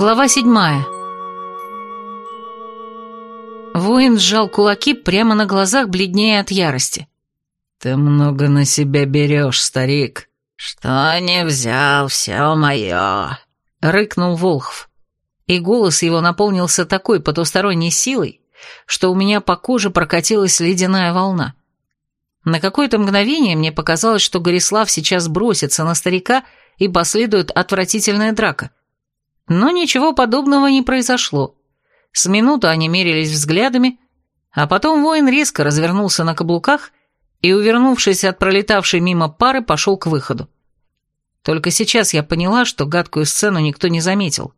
Глава седьмая. Воин сжал кулаки прямо на глазах, бледнее от ярости. «Ты много на себя берешь, старик». «Что не взял, все мое», — рыкнул Волхв. И голос его наполнился такой потусторонней силой, что у меня по коже прокатилась ледяная волна. На какое-то мгновение мне показалось, что Горислав сейчас бросится на старика и последует отвратительная драка. Но ничего подобного не произошло. С минуту они мерились взглядами, а потом воин резко развернулся на каблуках и, увернувшись от пролетавшей мимо пары, пошел к выходу. Только сейчас я поняла, что гадкую сцену никто не заметил.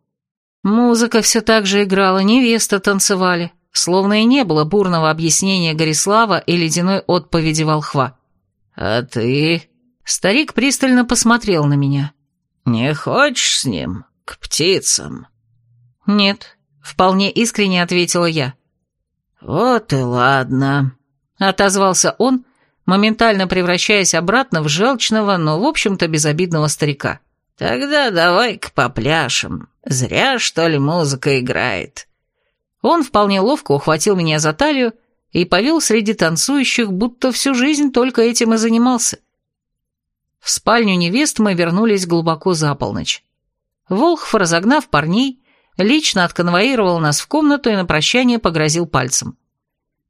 Музыка все так же играла, невеста танцевали, словно и не было бурного объяснения Горислава и ледяной отповеди волхва. «А ты?» Старик пристально посмотрел на меня. «Не хочешь с ним к птицам?» «Нет», — вполне искренне ответила я. «Вот и ладно», — отозвался он, моментально превращаясь обратно в желчного, но, в общем-то, безобидного старика. «Тогда давай-ка попляшем. Зря, что ли, музыка играет». Он вполне ловко ухватил меня за талию и повел среди танцующих, будто всю жизнь только этим и занимался. В спальню невест мы вернулись глубоко за полночь. Волхв, разогнав парней, лично отконвоировал нас в комнату и на прощание погрозил пальцем.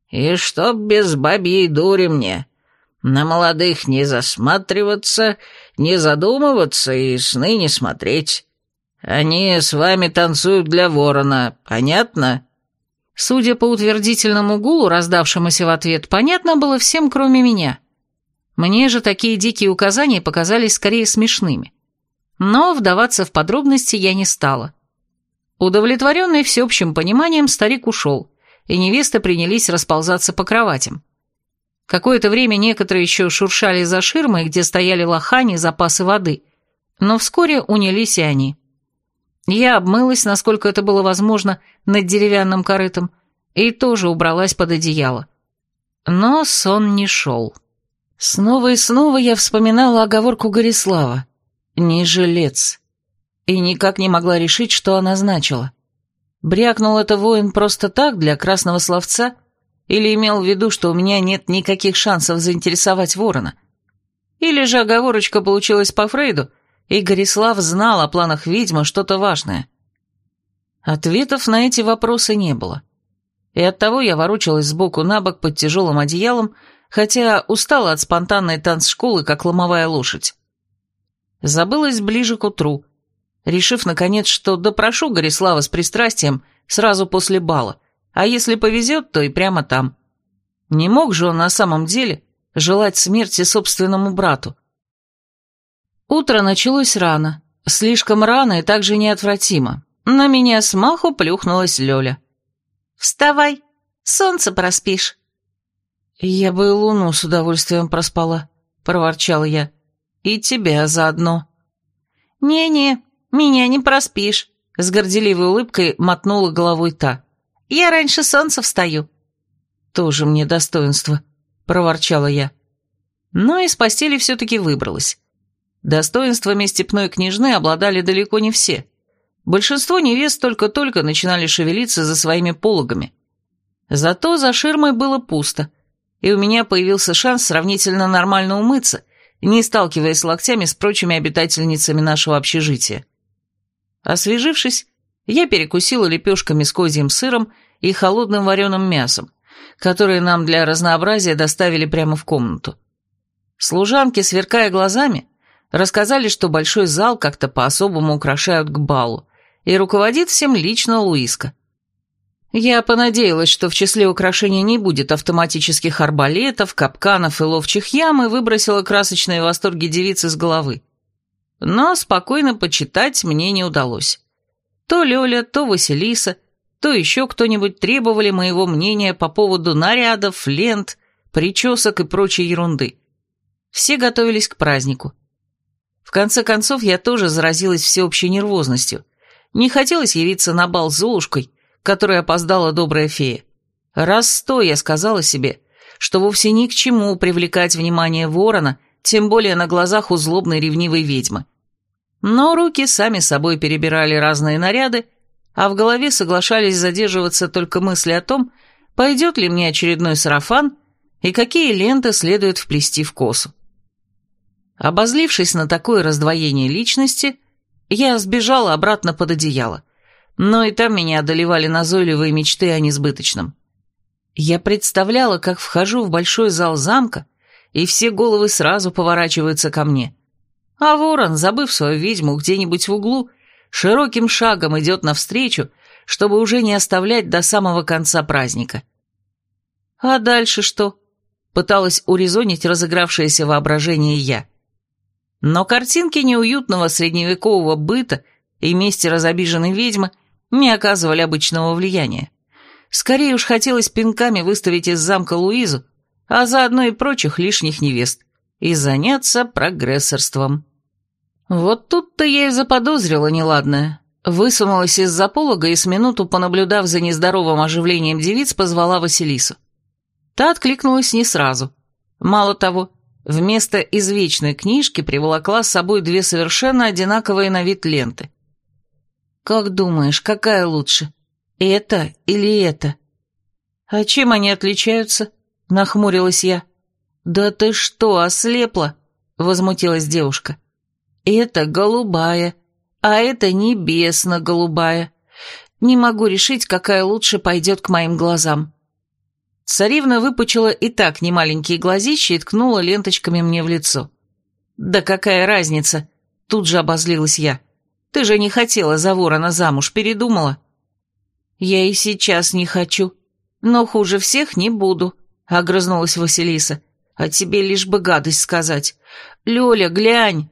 «И чтоб без бабьей дури мне. На молодых не засматриваться, не задумываться и сны не смотреть. Они с вами танцуют для ворона, понятно?» Судя по утвердительному гулу, раздавшемуся в ответ, понятно было всем, кроме меня. Мне же такие дикие указания показались скорее смешными. Но вдаваться в подробности я не стала. Удовлетворенный всеобщим пониманием, старик ушел, и невесты принялись расползаться по кроватям. Какое-то время некоторые еще шуршали за ширмой, где стояли лохани, запасы воды, но вскоре унялись и они. Я обмылась, насколько это было возможно, над деревянным корытом, и тоже убралась под одеяло. Но сон не шел. Снова и снова я вспоминала оговорку Горислава. «Не жилец». И никак не могла решить, что она значила. Брякнул это воин просто так, для красного словца, или имел в виду, что у меня нет никаких шансов заинтересовать ворона? Или же оговорочка получилась по Фрейду, и Горислав знал о планах ведьмы что-то важное? Ответов на эти вопросы не было. И оттого я ворочалась сбоку на бок под тяжелым одеялом, хотя устала от спонтанной танцшколы, как ломовая лошадь. Забылась ближе к утру, решив, наконец, что допрошу Горислава с пристрастием сразу после бала, а если повезет, то и прямо там. Не мог же он на самом деле желать смерти собственному брату. Утро началось рано, слишком рано и также неотвратимо. На меня смаху плюхнулась Лёля. «Вставай, солнце проспишь». «Я бы и луну с удовольствием проспала», — проворчал я. «И тебя заодно». «Не-не, меня не проспишь», — с горделивой улыбкой мотнула головой та. «Я раньше солнца встаю». «Тоже мне достоинство», — проворчала я. Но из постели все-таки выбралась. Достоинствами степной княжны обладали далеко не все. Большинство невест только-только начинали шевелиться за своими пологами. Зато за ширмой было пусто — и у меня появился шанс сравнительно нормально умыться, не сталкиваясь локтями с прочими обитательницами нашего общежития. Освежившись, я перекусила лепешками с козьим сыром и холодным вареным мясом, которые нам для разнообразия доставили прямо в комнату. Служанки, сверкая глазами, рассказали, что большой зал как-то по-особому украшают к балу, и руководит всем лично Луиска. Я понадеялась, что в числе украшений не будет автоматических арбалетов, капканов и ловчих ям, и выбросила красочные восторги девицы с головы. Но спокойно почитать мне не удалось. То Лёля, то Василиса, то еще кто-нибудь требовали моего мнения по поводу нарядов, лент, причесок и прочей ерунды. Все готовились к празднику. В конце концов, я тоже заразилась всеобщей нервозностью. Не хотелось явиться на бал Золушкой, которой опоздала добрая фея. Раз сто я сказала себе, что вовсе ни к чему привлекать внимание ворона, тем более на глазах у злобной ревнивой ведьмы. Но руки сами собой перебирали разные наряды, а в голове соглашались задерживаться только мысли о том, пойдет ли мне очередной сарафан и какие ленты следует вплести в косу. Обозлившись на такое раздвоение личности, я сбежала обратно под одеяло, но и там меня одолевали назойливые мечты о несбыточном. Я представляла, как вхожу в большой зал замка, и все головы сразу поворачиваются ко мне. А ворон, забыв свою ведьму где-нибудь в углу, широким шагом идет навстречу, чтобы уже не оставлять до самого конца праздника. А дальше что? Пыталась урезонить разыгравшееся воображение я. Но картинки неуютного средневекового быта и мести разобиженной ведьмы не оказывали обычного влияния. Скорее уж хотелось пинками выставить из замка Луизу, а заодно и прочих лишних невест, и заняться прогрессорством. Вот тут-то я и заподозрила неладное. Высунулась из-за полога и с минуту, понаблюдав за нездоровым оживлением девиц, позвала Василису. Та откликнулась не сразу. Мало того, вместо извечной книжки приволокла с собой две совершенно одинаковые на вид ленты. «Как думаешь, какая лучше? Это или это?» «А чем они отличаются?» — нахмурилась я. «Да ты что, ослепла?» — возмутилась девушка. «Это голубая, а это небесно-голубая. Не могу решить, какая лучше пойдет к моим глазам». Царевна выпучила и так немаленькие глазища и ткнула ленточками мне в лицо. «Да какая разница?» — тут же обозлилась я. «Ты же не хотела за ворона замуж, передумала?» «Я и сейчас не хочу, но хуже всех не буду», — огрызнулась Василиса. «А тебе лишь бы гадость сказать. Лёля, глянь!»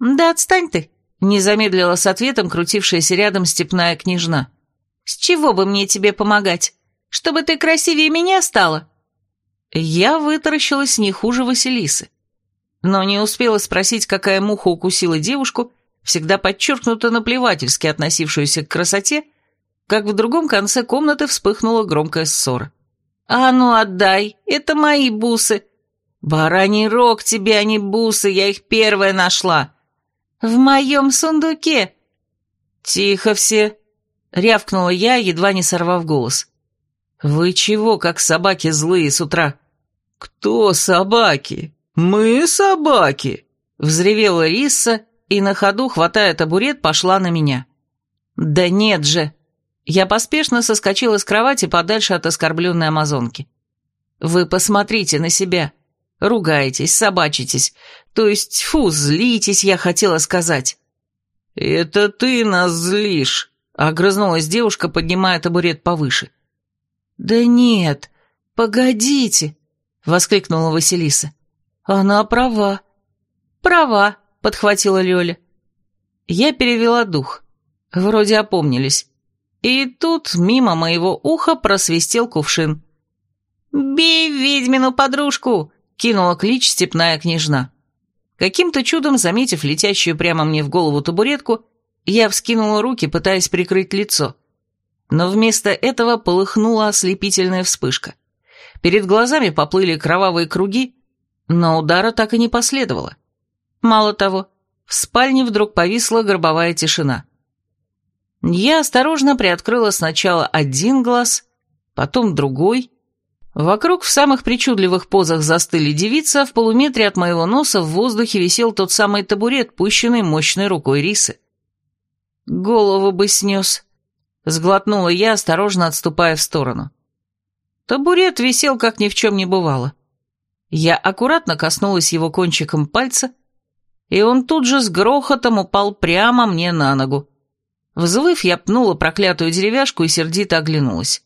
«Да отстань ты!» — не замедлила с ответом крутившаяся рядом степная княжна. «С чего бы мне тебе помогать? Чтобы ты красивее меня стала?» Я вытаращилась не хуже Василисы. Но не успела спросить, какая муха укусила девушку, всегда подчеркнуто наплевательски относившуюся к красоте, как в другом конце комнаты вспыхнула громкая ссора. «А ну отдай, это мои бусы!» «Бараний рог тебе, а не бусы, я их первая нашла!» «В моем сундуке!» «Тихо все!» — рявкнула я, едва не сорвав голос. «Вы чего, как собаки злые с утра?» «Кто собаки? Мы собаки!» — взревела Рисса и на ходу, хватая табурет, пошла на меня. «Да нет же!» Я поспешно соскочила с кровати подальше от оскорбленной амазонки. «Вы посмотрите на себя. Ругаетесь, собачитесь. То есть, фу, злитесь, я хотела сказать». «Это ты нас злишь», — огрызнулась девушка, поднимая табурет повыше. «Да нет, погодите», — воскликнула Василиса. «Она права». «Права», — подхватила Лёля. Я перевела дух. Вроде опомнились. И тут мимо моего уха просвистел кувшин. «Бей ведьмину подружку!» — кинула клич степная княжна. Каким-то чудом, заметив летящую прямо мне в голову табуретку, я вскинула руки, пытаясь прикрыть лицо. Но вместо этого полыхнула ослепительная вспышка. Перед глазами поплыли кровавые круги, но удара так и не последовало. Мало того, в спальне вдруг повисла гробовая тишина. Я осторожно приоткрыла сначала один глаз, потом другой. Вокруг в самых причудливых позах застыли девица, а в полуметре от моего носа в воздухе висел тот самый табурет, пущенный мощной рукой рисы. «Голову бы снес», — сглотнула я, осторожно отступая в сторону. Табурет висел, как ни в чем не бывало. Я аккуратно коснулась его кончиком пальца, и он тут же с грохотом упал прямо мне на ногу. Взвыв, я пнула проклятую деревяшку и сердито оглянулась.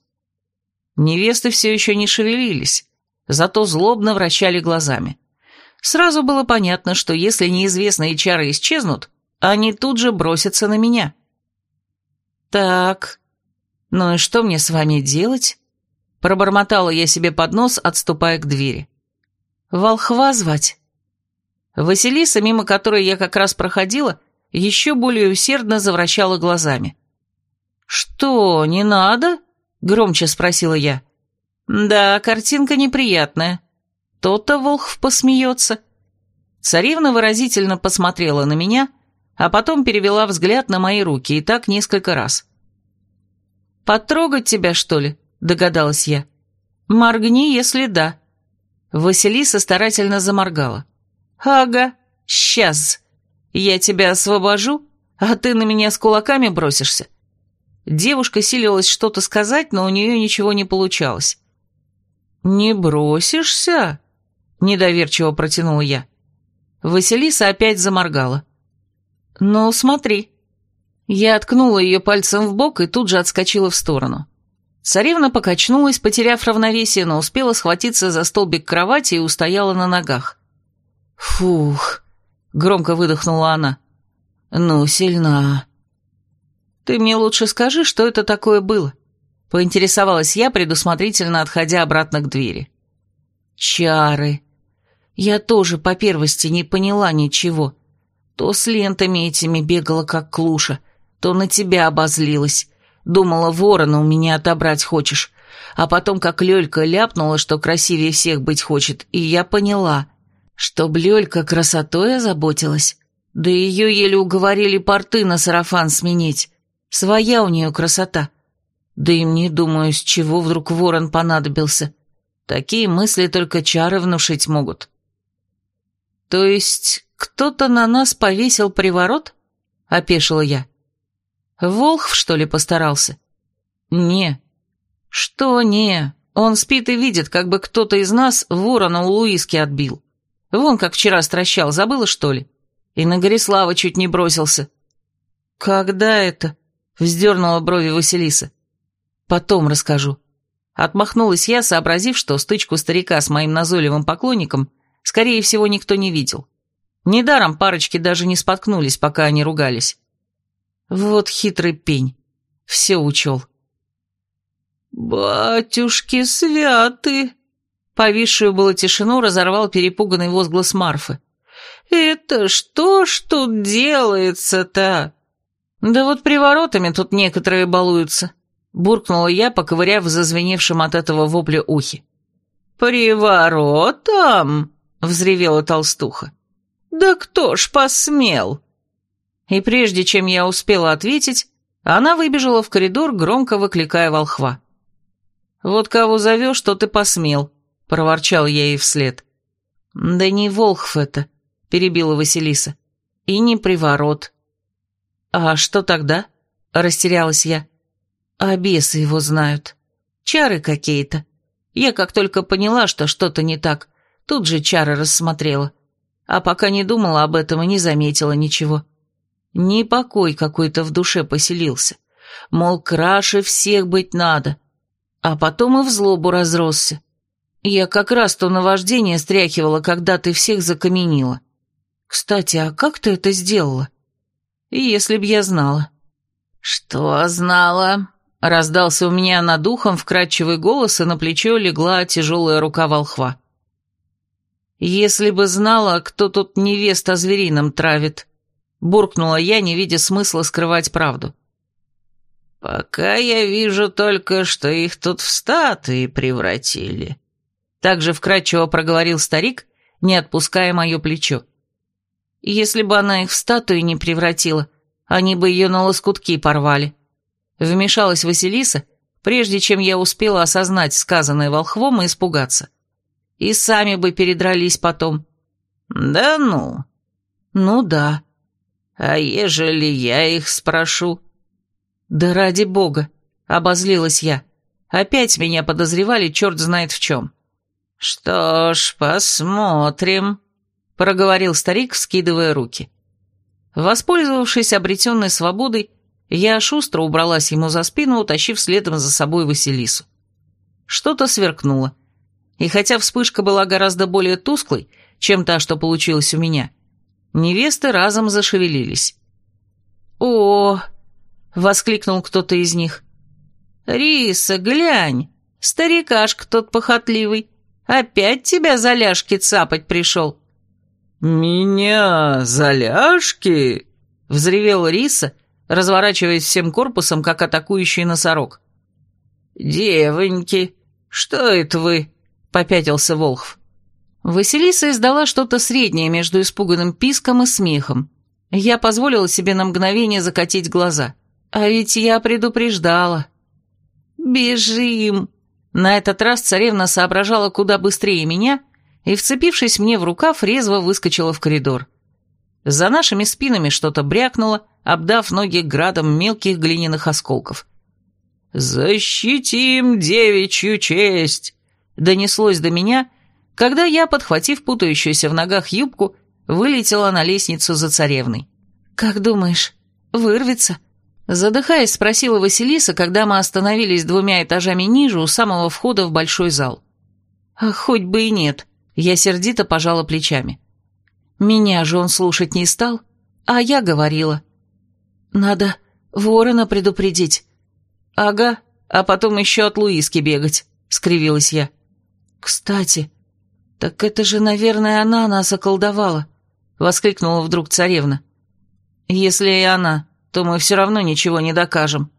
Невесты все еще не шевелились, зато злобно вращали глазами. Сразу было понятно, что если неизвестные чары исчезнут, они тут же бросятся на меня. «Так, ну и что мне с вами делать?» Пробормотала я себе под нос, отступая к двери. «Волхва звать?» Василиса, мимо которой я как раз проходила, — еще более усердно завращала глазами. «Что, не надо?» — громче спросила я. «Да, картинка неприятная. То-то Волхв посмеется». Царевна выразительно посмотрела на меня, а потом перевела взгляд на мои руки, и так несколько раз. «Потрогать тебя, что ли?» – догадалась я. «Моргни, если да». Василиса старательно заморгала. «Ага, сейчас. Я тебя освобожу, а ты на меня с кулаками бросишься». Девушка силилась что-то сказать, но у нее ничего не получалось. «Не бросишься?» – недоверчиво протянула я. Василиса опять заморгала. «Ну, смотри». Я откнула ее пальцем в бок и тут же отскочила в сторону. Царевна покачнулась, потеряв равновесие, но успела схватиться за столбик кровати и устояла на ногах. «Фух!» — громко выдохнула она. «Ну, сильна». «Ты мне лучше скажи, что это такое было?» — поинтересовалась я, предусмотрительно отходя обратно к двери. «Чары. Я тоже по первости не поняла ничего. То с лентами этими бегала, как клуша, то на тебя обозлилась. Думала, ворона у меня отобрать хочешь. А потом, как Лёлька ляпнула, что красивее всех быть хочет, и я поняла, что Лёлька красотой озаботилась. Да ее еле уговорили порты на сарафан сменить. Своя у нее красота. Да и мне, думаю, с чего вдруг ворон понадобился. Такие мысли только чары внушить могут. То есть кто-то на нас повесил приворот? Опешила я. Волхв, что ли, постарался? Не. Что не? Он спит и видит, как бы кто-то из нас ворона у Луиски отбил. Вон как вчера стращал, забыла, что ли? И на Горислава чуть не бросился. Когда это? Вздернула брови Василиса. Потом расскажу. Отмахнулась я, сообразив, что стычку старика с моим назойливым поклонником, скорее всего, никто не видел. Недаром парочки даже не споткнулись, пока они ругались. Вот хитрый пень. Все учел. «Батюшки святы!» Повисшую было тишину разорвал перепуганный возглас Марфы. «Это что ж тут делается-то?» «Да вот приворотами тут некоторые балуются», — буркнула я, поковыряв в зазвеневшем от этого вопля ухе. «Приворотом?» — взревела толстуха. «Да кто ж посмел?» и прежде чем я успела ответить, она выбежала в коридор, громко выкликая волхва. «Вот кого зовешь, что ты посмел», — проворчал я ей вслед. «Да не волхв это», — перебила Василиса, — «и не приворот». «А что тогда?» — растерялась я. «А бесы его знают. Чары какие-то. Я как только поняла, что что-то не так, тут же чары рассмотрела. А пока не думала об этом и не заметила ничего. Непокой какой-то в душе поселился. Мол, краше всех быть надо. А потом и в злобу разросся. Я как раз то наваждение стряхивала, когда ты всех закаменила. Кстати, а как ты это сделала? Если б я знала. Что знала? Раздался у меня над ухом вкрадчивый голос, и на плечо легла тяжелая рука волхва. Если бы знала, кто тут невеста зверином травит, буркнула я, не видя смысла скрывать правду. «Пока я вижу только, что их тут в статуи превратили», также вкратчиво проговорил старик, не отпуская мое плечо. «Если бы она их в статуи не превратила, они бы ее на лоскутки порвали». Вмешалась Василиса, прежде чем я успела осознать сказанное волхвом и испугаться. И сами бы передрались потом. «Да ну?» «Ну да», «А ежели я их спрошу?» «Да ради бога!» — обозлилась я. Опять меня подозревали черт знает в чем. «Что ж, посмотрим», — проговорил старик, вскидывая руки. Воспользовавшись обретенной свободой, я шустро убралась ему за спину, утащив следом за собой Василису. Что-то сверкнуло. И хотя вспышка была гораздо более тусклой, чем та, что получилась у меня, — Невесты разом зашевелились. «О!» — воскликнул кто-то из них. «Риса, глянь! Старикашка тот похотливый. Опять тебя за ляжки цапать пришел». «Меня за ляжки?» — взревел Риса, разворачиваясь всем корпусом, как атакующий носорог. «Девоньки, что это вы?» — попятился Волхв. Василиса издала что-то среднее между испуганным писком и смехом. Я позволила себе на мгновение закатить глаза. А ведь я предупреждала. «Бежим!» На этот раз царевна соображала куда быстрее меня и, вцепившись мне в рукав, резво выскочила в коридор. За нашими спинами что-то брякнуло, обдав ноги градом мелких глиняных осколков. «Защитим девичью честь!» донеслось до меня, когда я, подхватив путающуюся в ногах юбку, вылетела на лестницу за царевной. «Как думаешь, вырвется?» Задыхаясь, спросила Василиса, когда мы остановились двумя этажами ниже у самого входа в большой зал. «А хоть бы и нет», — я сердито пожала плечами. Меня же он слушать не стал, а я говорила. «Надо ворона предупредить». «Ага, а потом еще от Луиски бегать», — скривилась я. «Кстати, так это же, наверное, она нас околдовала», — воскликнула вдруг царевна. «Если и она, то мы все равно ничего не докажем».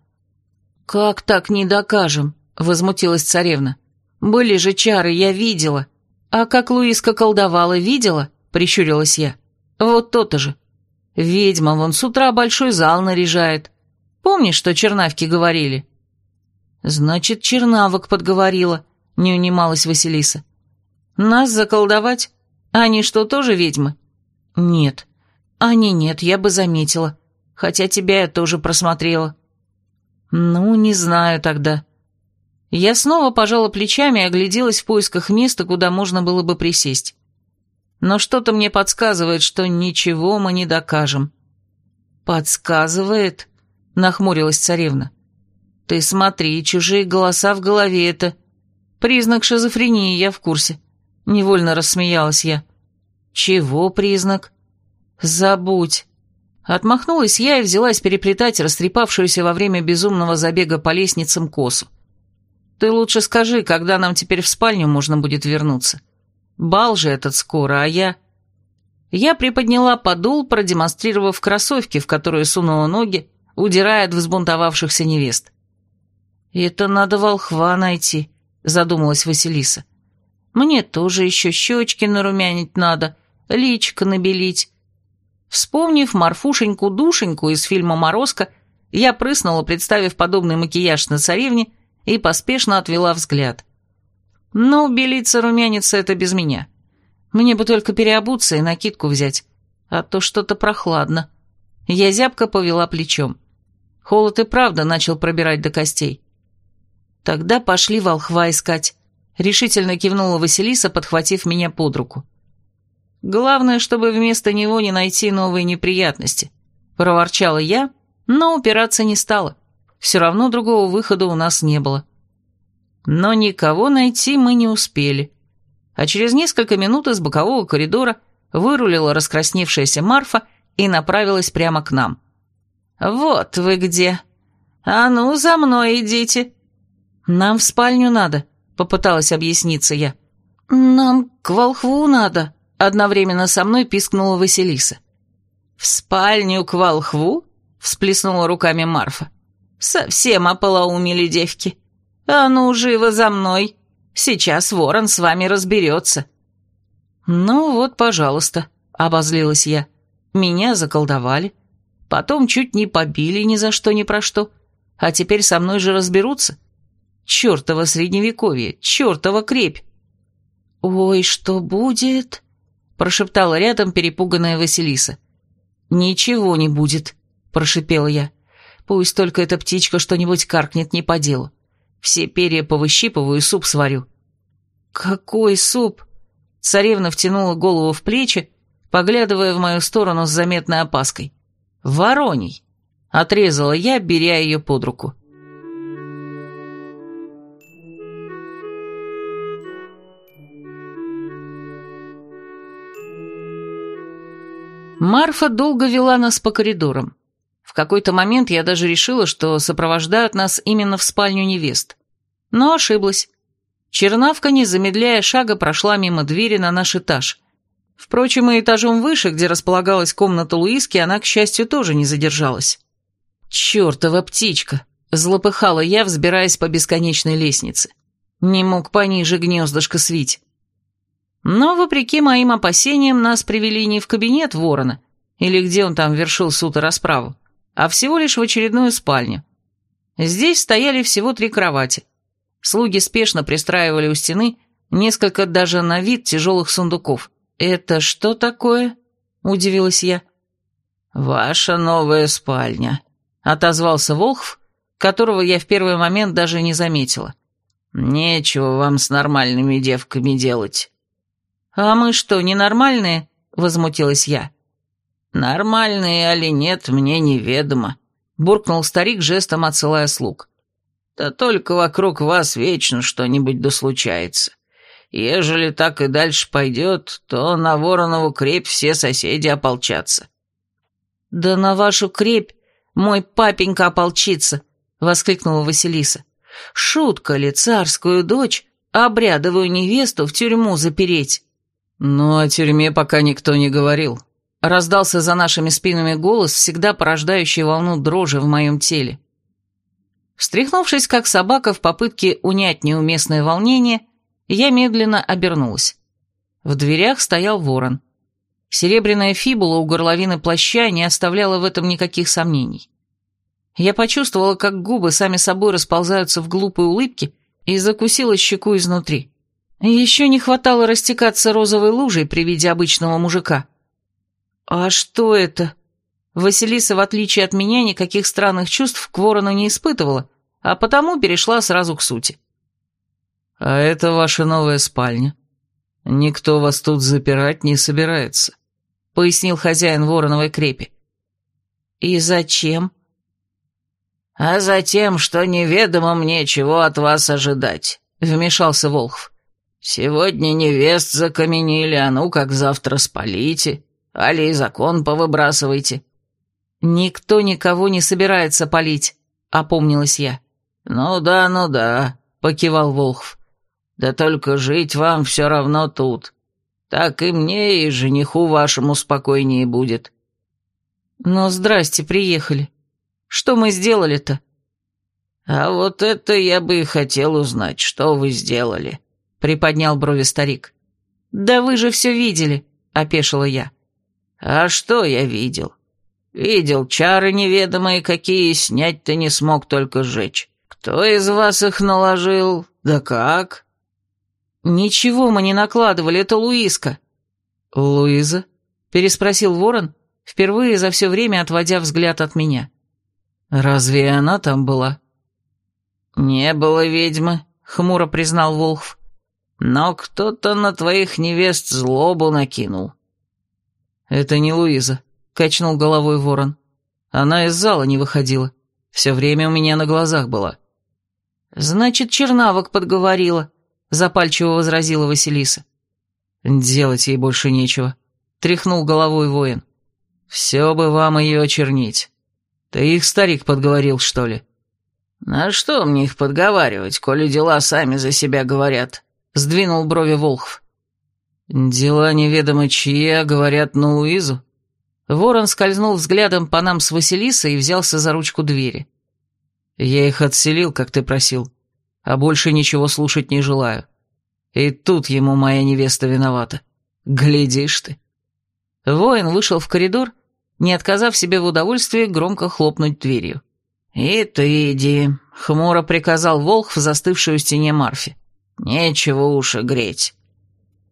«Как так не докажем?» — возмутилась царевна. «Были же чары, я видела. А как Луиска колдовала, видела?» — прищурилась я. «Вот то-то же. Ведьма вон с утра большой зал наряжает. Помнишь, что чернавки говорили?» «Значит, чернавок подговорила», — не унималась Василиса. «Нас заколдовать? Они что, тоже ведьмы?» «Нет. Они нет, я бы заметила хотя тебя я тоже просмотрела». «Ну, не знаю тогда». Я снова пожала плечами и огляделась в поисках места, куда можно было бы присесть. Но что-то мне подсказывает, что ничего мы не докажем. «Подсказывает?» — нахмурилась царевна. «Ты смотри, чужие голоса в голове — это...» «Признак шизофрении, я в курсе». Невольно рассмеялась я. «Чего признак?» «Забудь. Отмахнулась я и взялась переплетать растрепавшуюся во время безумного забега по лестницам косу. «Ты лучше скажи, когда нам теперь в спальню можно будет вернуться? Бал же этот скоро, а я...» Я приподняла подул, продемонстрировав кроссовки, в которые сунула ноги, удирая от взбунтовавшихся невест. «Это надо волхва найти», — задумалась Василиса. «Мне тоже еще щечки нарумянить надо, личико набелить, Вспомнив Марфушеньку-душеньку из фильма «Морозко», я прыснула, представив подобный макияж на царевне, и поспешно отвела взгляд. Но белиться румяниться это без меня. Мне бы только переобуться и накидку взять, а то что-то прохладно. Я зябко повела плечом. Холод и правда начал пробирать до костей. Тогда пошли волхва искать. Решительно кивнула Василиса, подхватив меня под руку. Главное, чтобы вместо него не найти новые неприятности. Проворчала я, но упираться не стала. Все равно другого выхода у нас не было. Но никого найти мы не успели. А через несколько минут из бокового коридора вырулила раскрасневшаяся Марфа и направилась прямо к нам. «Вот вы где! А ну, за мной идите!» «Нам в спальню надо», — попыталась объясниться я. «Нам к волхву надо», Одновременно со мной пискнула Василиса. «В спальню к волхву?» — всплеснула руками Марфа. «Совсем ополоумели девки. А ну, живо за мной. Сейчас ворон с вами разберется». «Ну вот, пожалуйста», — обозлилась я. «Меня заколдовали. Потом чуть не побили ни за что ни про что. А теперь со мной же разберутся. Чёртово средневековье, чёртова крепь». «Ой, что будет?» Прошептала рядом перепуганная Василиса. «Ничего не будет», — прошипела я. «Пусть только эта птичка что-нибудь каркнет не по делу. Все перья повыщипываю и суп сварю». «Какой суп?» Царевна втянула голову в плечи, поглядывая в мою сторону с заметной опаской. «Вороний!» — отрезала я, беря ее под руку. Марфа долго вела нас по коридорам. В какой-то момент я даже решила, что сопровождают нас именно в спальню невест. Но ошиблась. Чернавка, не замедляя шага, прошла мимо двери на наш этаж. Впрочем, и этажом выше, где располагалась комната Луиски, она, к счастью, тоже не задержалась. «Чёртова птичка!» — злопыхала я, взбираясь по бесконечной лестнице. Не мог пониже гнездышко свить. Но, вопреки моим опасениям, нас привели не в кабинет ворона, или где он там вершил суд и расправу, а всего лишь в очередную спальню. Здесь стояли всего три кровати. Слуги спешно пристраивали у стены несколько даже на вид тяжелых сундуков. «Это что такое?» – удивилась я. «Ваша новая спальня», – отозвался Волхв, которого я в первый момент даже не заметила. «Нечего вам с нормальными девками делать». «А мы что, ненормальные?» – возмутилась я. «Нормальные или нет, мне неведомо», — буркнул старик, жестом отсылая слуг. «Да только вокруг вас вечно что-нибудь да случается. Ежели так и дальше пойдет, то на Воронову крепь все соседи ополчатся». «Да на вашу крепь мой папенька ополчится», — воскликнула Василиса. «Шутка ли царскую дочь, обрядовую невесту в тюрьму запереть?» «Ну, о тюрьме пока никто не говорил», Раздался за нашими спинами голос, всегда порождающий волну дрожи в моем теле. Встряхнувшись, как собака в попытке унять неуместное волнение, я медленно обернулась. В дверях стоял ворон. Серебряная фибула у горловины плаща не оставляла в этом никаких сомнений. Я почувствовала, как губы сами собой расползаются в глупые улыбки и закусила щеку изнутри. Еще не хватало растекаться розовой лужей при виде обычного мужика. «А что это?» Василиса, в отличие от меня, никаких странных чувств к ворону не испытывала, а потому перешла сразу к сути. «А это ваша новая спальня. Никто вас тут запирать не собирается», — пояснил хозяин вороновой крепи. «И зачем?» «А затем, что неведомо мне, чего от вас ожидать», — вмешался Волхв. «Сегодня невест закаменили, а ну как завтра спалите». Али и закон повыбрасывайте». «Никто никого не собирается палить», — опомнилась я. «Ну да, ну да», — покивал Волхв. «Да только жить вам все равно тут. Так и мне, и жениху вашему спокойнее будет». «Ну, здрасте, приехали. Что мы сделали-то?» «А вот это я бы и хотел узнать, что вы сделали», — приподнял брови старик. «Да вы же все видели», — опешила я. А что я видел? Видел чары неведомые какие, снять-то не смог только сжечь. Кто из вас их наложил? Да как? Ничего мы не накладывали, это Луиска. Луиза? Переспросил ворон, впервые за все время отводя взгляд от меня. Разве она там была? Не было ведьмы, хмуро признал Волхв. Но кто-то на твоих невест злобу накинул. «Это не Луиза», — качнул головой ворон. «Она из зала не выходила. Все время у меня на глазах была». «Значит, Чернавок подговорила», — запальчиво возразила Василиса. «Делать ей больше нечего», — тряхнул головой воин. «Все бы вам ее очернить. Ты их, старик, подговорил, что ли?» «На что мне их подговаривать, коли дела сами за себя говорят?» — сдвинул брови Волхв. «Дела неведомо чьи, а говорят на Луизу». Ворон скользнул взглядом по нам с Василисой и взялся за ручку двери. «Я их отселил, как ты просил, а больше ничего слушать не желаю. И тут ему моя невеста виновата. Глядишь ты». Воин вышел в коридор, не отказав себе в удовольствии громко хлопнуть дверью. «И ты иди», — хмуро приказал Волх в застывшую стене Марфи. «Нечего уши греть».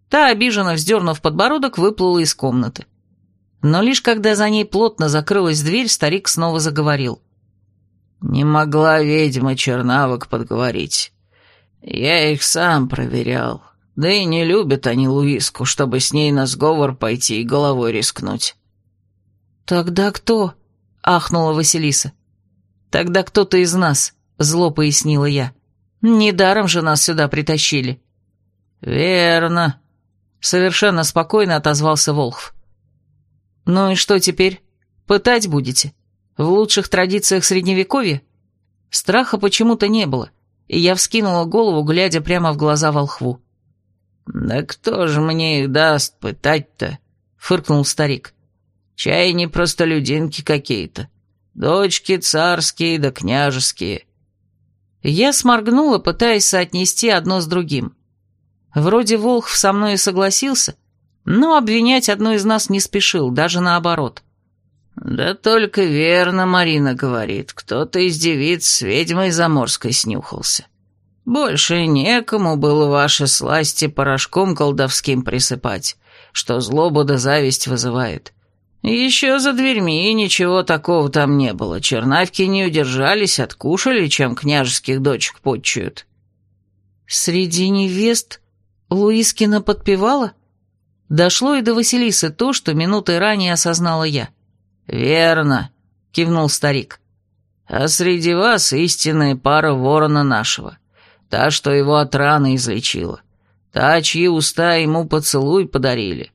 Та, обиженно вздернув подбородок, выплыла из комнаты. Но лишь когда за ней плотно закрылась дверь, старик снова заговорил. «Не могла ведьма чернавок подговорить. Я их сам проверял. Да и не любят они Луиску, чтобы с ней на сговор пойти и головой рискнуть». «Тогда кто?» — ахнула Василиса. «Тогда кто-то из нас», — зло пояснила я. «Недаром же нас сюда притащили». «Верно», Совершенно спокойно отозвался Волхв. «Ну и что теперь? Пытать будете? В лучших традициях Средневековья?» Страха почему-то не было, и я вскинула голову, глядя прямо в глаза волхву. «Да кто же мне их даст пытать-то?» — фыркнул старик. «Чай не простолюдинки какие-то. Дочки царские да княжеские». Я сморгнула, пытаясь соотнести одно с другим. Вроде Волхв со мной и согласился, но обвинять одну из нас не спешил, даже наоборот. «Да только верно, Марина говорит, кто-то из девиц с ведьмой заморской снюхался. Больше некому было ваши сласти порошком колдовским присыпать, что злобу да зависть вызывает. Еще за дверьми ничего такого там не было, чернавки не удержались, откушали, чем княжеских дочек подчуют». «Среди невест Луискина подпевала?» Дошло и до Василисы то, что минутой ранее осознала я. «Верно», — кивнул старик. «А среди вас истинная пара ворона нашего. Та, что его от раны излечила. Та, чьи уста ему поцелуй подарили.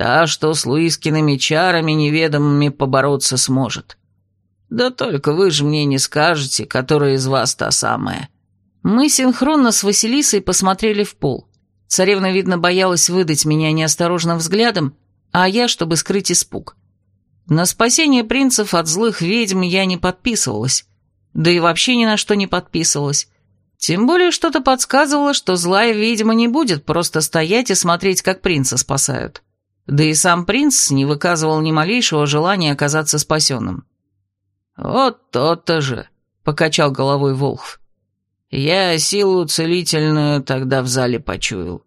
Та, что с Луискиными чарами неведомыми побороться сможет. Да только вы же мне не скажете, которая из вас та самая». Мы синхронно с Василисой посмотрели в пол. Царевна, видно, боялась выдать меня неосторожным взглядом, а я, чтобы скрыть испуг. На спасение принцев от злых ведьм я не подписывалась, да и вообще ни на что не подписывалась. Тем более что-то подсказывало, что злая ведьма не будет просто стоять и смотреть, как принца спасают. Да и сам принц не выказывал ни малейшего желания оказаться спасенным. «Вот то-то же», — покачал головой Волхв. Я силу целительную тогда в зале почуял.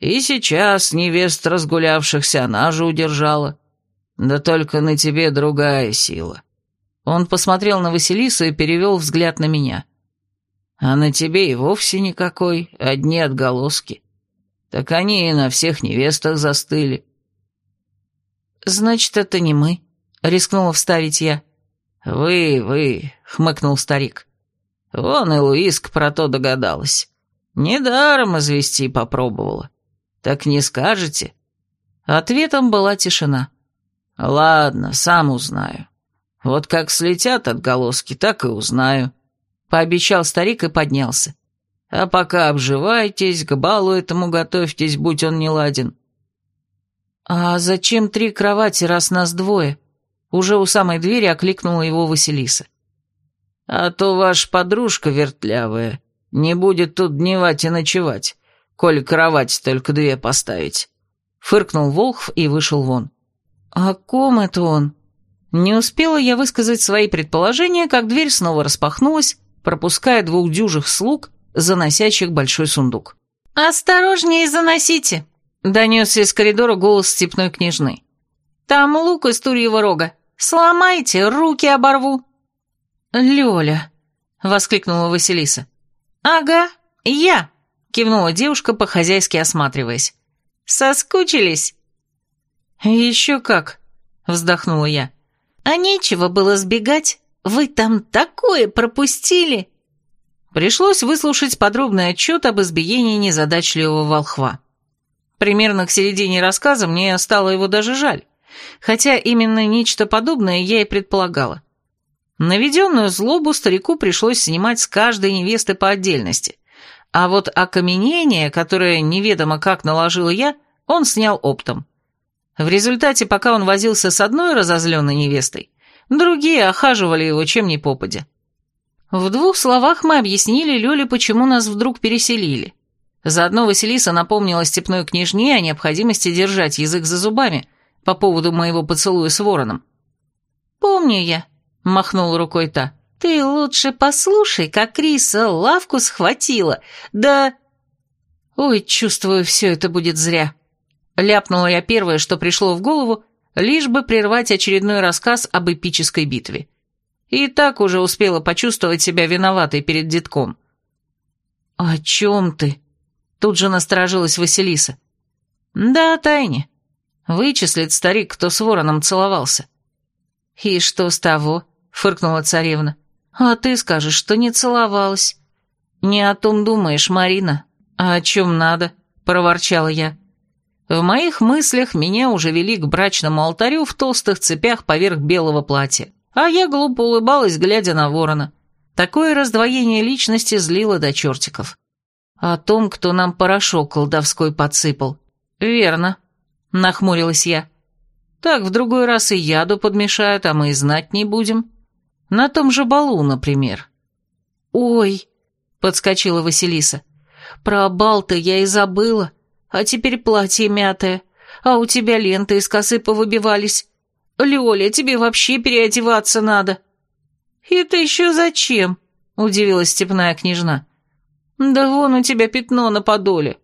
И сейчас невест разгулявшихся она же удержала. Да только на тебе другая сила. Он посмотрел на Василису и перевел взгляд на меня. А на тебе и вовсе никакой, одни отголоски. Так они и на всех невестах застыли. «Значит, это не мы», — рискнула вставить я. «Вы, вы», — хмыкнул старик. Вон и Луиск про то догадалась. Недаром извести попробовала. Так не скажете?» Ответом была тишина. «Ладно, сам узнаю. Вот как слетят отголоски, так и узнаю», — пообещал старик и поднялся. «А пока обживайтесь, к балу этому готовьтесь, будь он неладен». «А зачем три кровати, раз нас двое?» Уже у самой двери окликнула его Василиса. А то ваша подружка вертлявая не будет тут дневать и ночевать, коль кровать только две поставить». Фыркнул Волхв и вышел вон. «О ком это он?» Не успела я высказать свои предположения, как дверь снова распахнулась, пропуская двух дюжих слуг, заносящих большой сундук. «Осторожнее заносите!» — донесся из коридора голос степной княжны. «Там лук из турьего рога. Сломайте, руки оборву!» «Лёля!» — воскликнула Василиса. «Ага, я!» — кивнула девушка, по-хозяйски осматриваясь. «Соскучились?» «Еще как!» — вздохнула я. «А нечего было сбегать. Вы там такое пропустили!» Пришлось выслушать подробный отчет об избиении незадачливого волхва. Примерно к середине рассказа мне стало его даже жаль, хотя именно нечто подобное я и предполагала. Наведенную злобу старику пришлось снимать с каждой невесты по отдельности, а вот окаменение, которое неведомо как наложила я, он снял оптом. В результате, пока он возился с одной разозленной невестой, другие охаживали его чем ни попадя. В двух словах мы объяснили Лёле, почему нас вдруг переселили. Заодно Василиса напомнила степной княжне о необходимости держать язык за зубами по поводу моего поцелуя с вороном. «Помню я», — махнул рукой та. «Ты лучше послушай, как Риса лавку схватила, да...» «Ой, чувствую, все это будет зря». Ляпнула я первое, что пришло в голову, лишь бы прервать очередной рассказ об эпической битве. И так уже успела почувствовать себя виноватой перед детком. «О чем ты?» Тут же насторожилась Василиса. «Да, тайне. Вычислит старик, кто с вороном целовался». «И что с того?» — фыркнула царевна. «А ты скажешь, что не целовалась». «Не о том думаешь, Марина, а о чем надо», — проворчала я. В моих мыслях меня уже вели к брачному алтарю в толстых цепях поверх белого платья, а я глупо улыбалась, глядя на ворона. Такое раздвоение личности злило до чертиков. О том, кто нам порошок колдовской подсыпал. «Верно», — нахмурилась я. «Так в другой раз и яду подмешают, а мы и знать не будем». На том же балу, например. «Ой!» — подскочила Василиса. «Про бал-то я и забыла, а теперь платье мятое, а у тебя ленты из косы повыбивались. Лёля, тебе вообще переодеваться надо». «Это еще зачем?» — удивилась степная княжна. «Да вон у тебя пятно на подоле».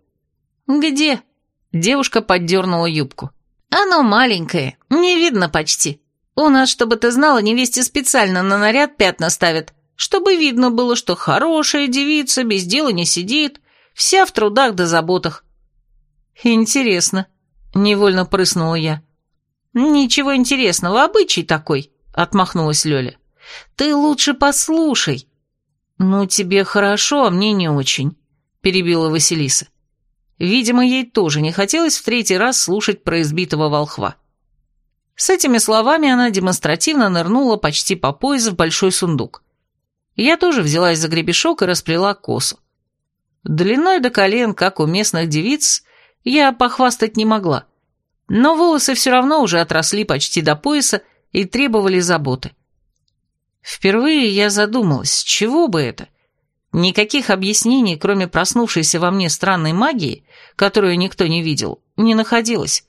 «Где?» — девушка поддернула юбку. «Оно маленькое, не видно почти. У нас, чтобы ты знала, невесте специально на наряд пятна ставят, чтобы видно было, что хорошая девица без дела не сидит, вся в трудах да заботах». «Интересно», — невольно прыснула я. «Ничего интересного, обычай такой», — отмахнулась Лёля. Ты лучше послушай». «Ну, тебе хорошо, а мне не очень», — перебила Василиса. Видимо, ей тоже не хотелось в третий раз слушать про избитого волхва. С этими словами она демонстративно нырнула почти по пояс в большой сундук. Я тоже взялась за гребешок и расплела косу. Длиной до колен, как у местных девиц, я похвастать не могла, но волосы все равно уже отросли почти до пояса и требовали заботы. Впервые я задумалась, чего бы это? Никаких объяснений, кроме проснувшейся во мне странной магии, которую никто не видел, не находилось.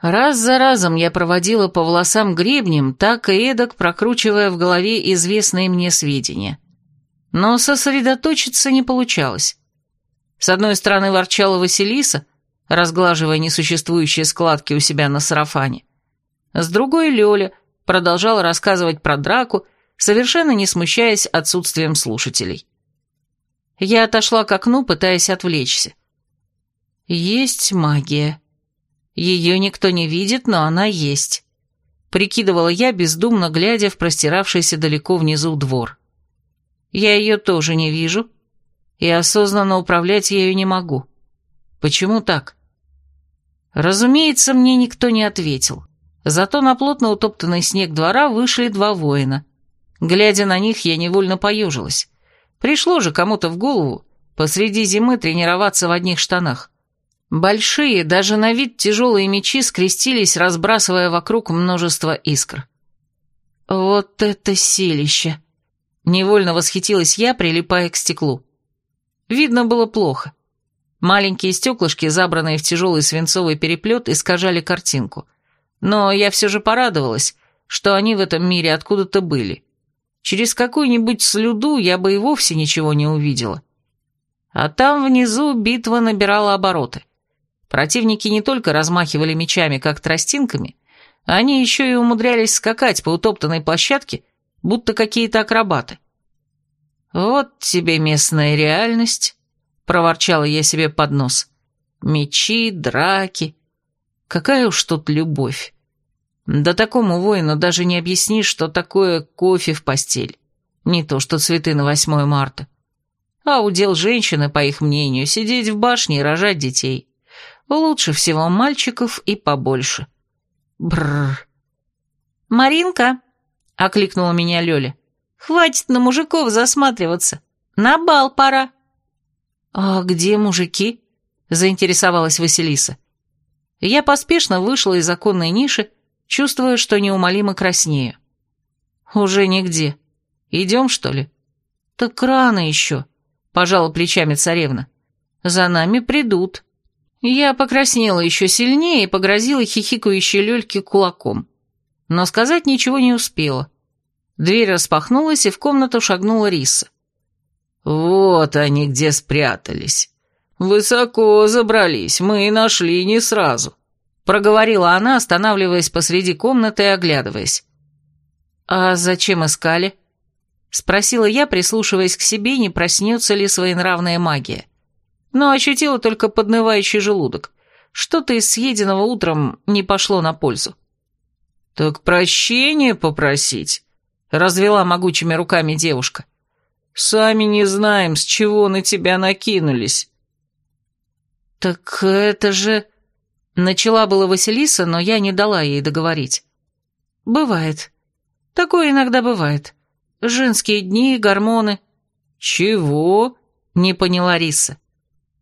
Раз за разом я проводила по волосам гребнем, так и эдак прокручивая в голове известные мне сведения. Но сосредоточиться не получалось. С одной стороны ворчала Василиса, разглаживая несуществующие складки у себя на сарафане. С другой Лёля продолжала рассказывать про драку совершенно не смущаясь отсутствием слушателей. Я отошла к окну, пытаясь отвлечься. Есть магия. Ее никто не видит, но она есть. Прикидывала я, бездумно глядя в простиравшийся далеко внизу двор. Я ее тоже не вижу, и осознанно управлять ею не могу. Почему так? Разумеется, мне никто не ответил. Зато на плотно утоптанный снег двора вышли два воина — Глядя на них, я невольно поежилась. Пришло же кому-то в голову посреди зимы тренироваться в одних штанах. Большие, даже на вид тяжелые мечи скрестились, разбрасывая вокруг множество искр. «Вот это силище!» Невольно восхитилась я, прилипая к стеклу. Видно было плохо. Маленькие стеклышки, забранные в тяжелый свинцовый переплет, искажали картинку. Но я все же порадовалась, что они в этом мире откуда-то были. Через какую-нибудь слюду я бы и вовсе ничего не увидела. А там внизу битва набирала обороты. Противники не только размахивали мечами, как тростинками, они еще и умудрялись скакать по утоптанной площадке, будто какие-то акробаты. «Вот тебе местная реальность», — проворчала я себе под нос. «Мечи, драки. Какая уж тут любовь. Да такому воину даже не объяснишь, что такое кофе в постель. Не то что цветы на 8 марта. А удел женщины, по их мнению, сидеть в башне и рожать детей. Лучше всего мальчиков и побольше. Бррр. «Маринка!» — окликнула меня Лёля. «Хватит на мужиков засматриваться. На бал пора». «А где мужики?» — заинтересовалась Василиса. Я поспешно вышла из законной ниши чувствуя, что неумолимо краснею. «Уже нигде. Идем, что ли?» «Так рано еще», — пожала плечами царевна. «За нами придут». Я покраснела еще сильнее и погрозила хихикающей Лёльке кулаком. Но сказать ничего не успела. Дверь распахнулась, и в комнату шагнула Риса. «Вот они где спрятались. Высоко забрались, мы и нашли не сразу» проговорила она, останавливаясь посреди комнаты и оглядываясь. «А зачем искали?» — спросила я, прислушиваясь к себе, не проснется ли своенравная магия. Но ощутила только поднывающий желудок. Что-то из съеденного утром не пошло на пользу. «Так прощения попросить?» — развела могучими руками девушка. «Сами не знаем, с чего на тебя накинулись». «Так это же...» Начала была Василиса, но я не дала ей договорить. «Бывает. Такое иногда бывает. Женские дни, гормоны». «Чего?» — не поняла Риса.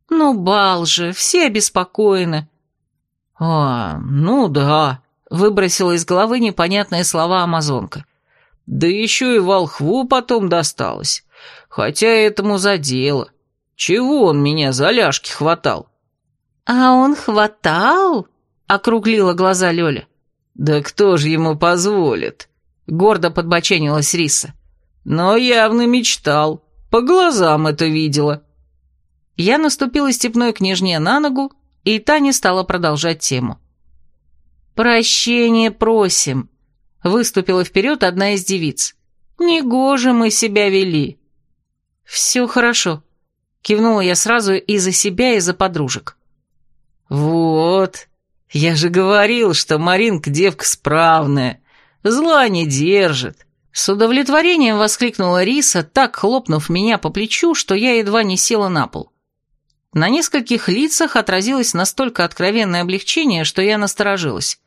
«Ну, бал же, все обеспокоены». «А, ну да», — выбросила из головы непонятные слова амазонка. «Да еще и волхву потом досталось. Хотя этому задело. Чего он меня за ляжки хватал?» «А он хватал?» — округлила глаза Лёля. «Да кто же ему позволит?» — гордо подбоченилась Риса. «Но явно мечтал. По глазам это видела». Я наступила степной княжне на ногу, и Таня стала продолжать тему. «Прощение просим», — выступила вперед одна из девиц. «Негоже мы себя вели». «Все хорошо», — кивнула я сразу и за себя, и за подружек. «Вот, я же говорил, что Маринка девка справная, зла не держит». С удовлетворением воскликнула Риса, так хлопнув меня по плечу, что я едва не села на пол. На нескольких лицах отразилось настолько откровенное облегчение, что я насторожилась.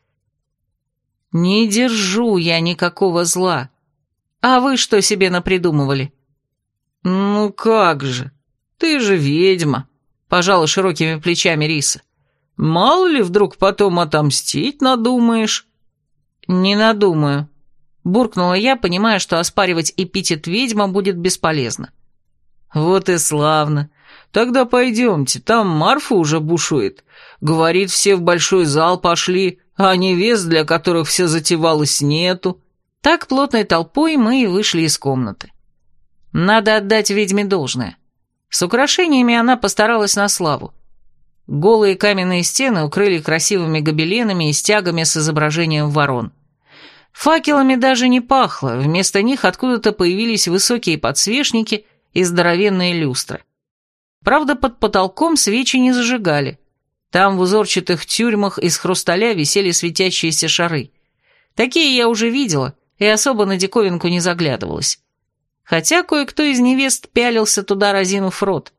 «Не держу я никакого зла. А вы что себе напридумывали?» «Ну как же, ты же ведьма», — пожала широкими плечами Риса. «Мало ли вдруг потом отомстить надумаешь?» «Не надумаю», — буркнула я, понимая, что оспаривать эпитет ведьма будет бесполезно. «Вот и славно. Тогда пойдемте, там Марфа уже бушует. Говорит, все в большой зал пошли, а невест, для которых все затевалось, нету». Так плотной толпой мы и вышли из комнаты. Надо отдать ведьме должное. С украшениями она постаралась на славу. Голые каменные стены укрыли красивыми гобеленами и стягами с изображением ворон. Факелами даже не пахло, вместо них откуда-то появились высокие подсвечники и здоровенные люстры. Правда, под потолком свечи не зажигали. Там в узорчатых тюрьмах из хрусталя висели светящиеся шары. Такие я уже видела и особо на диковинку не заглядывалась. Хотя кое-кто из невест пялился туда, разинув рот.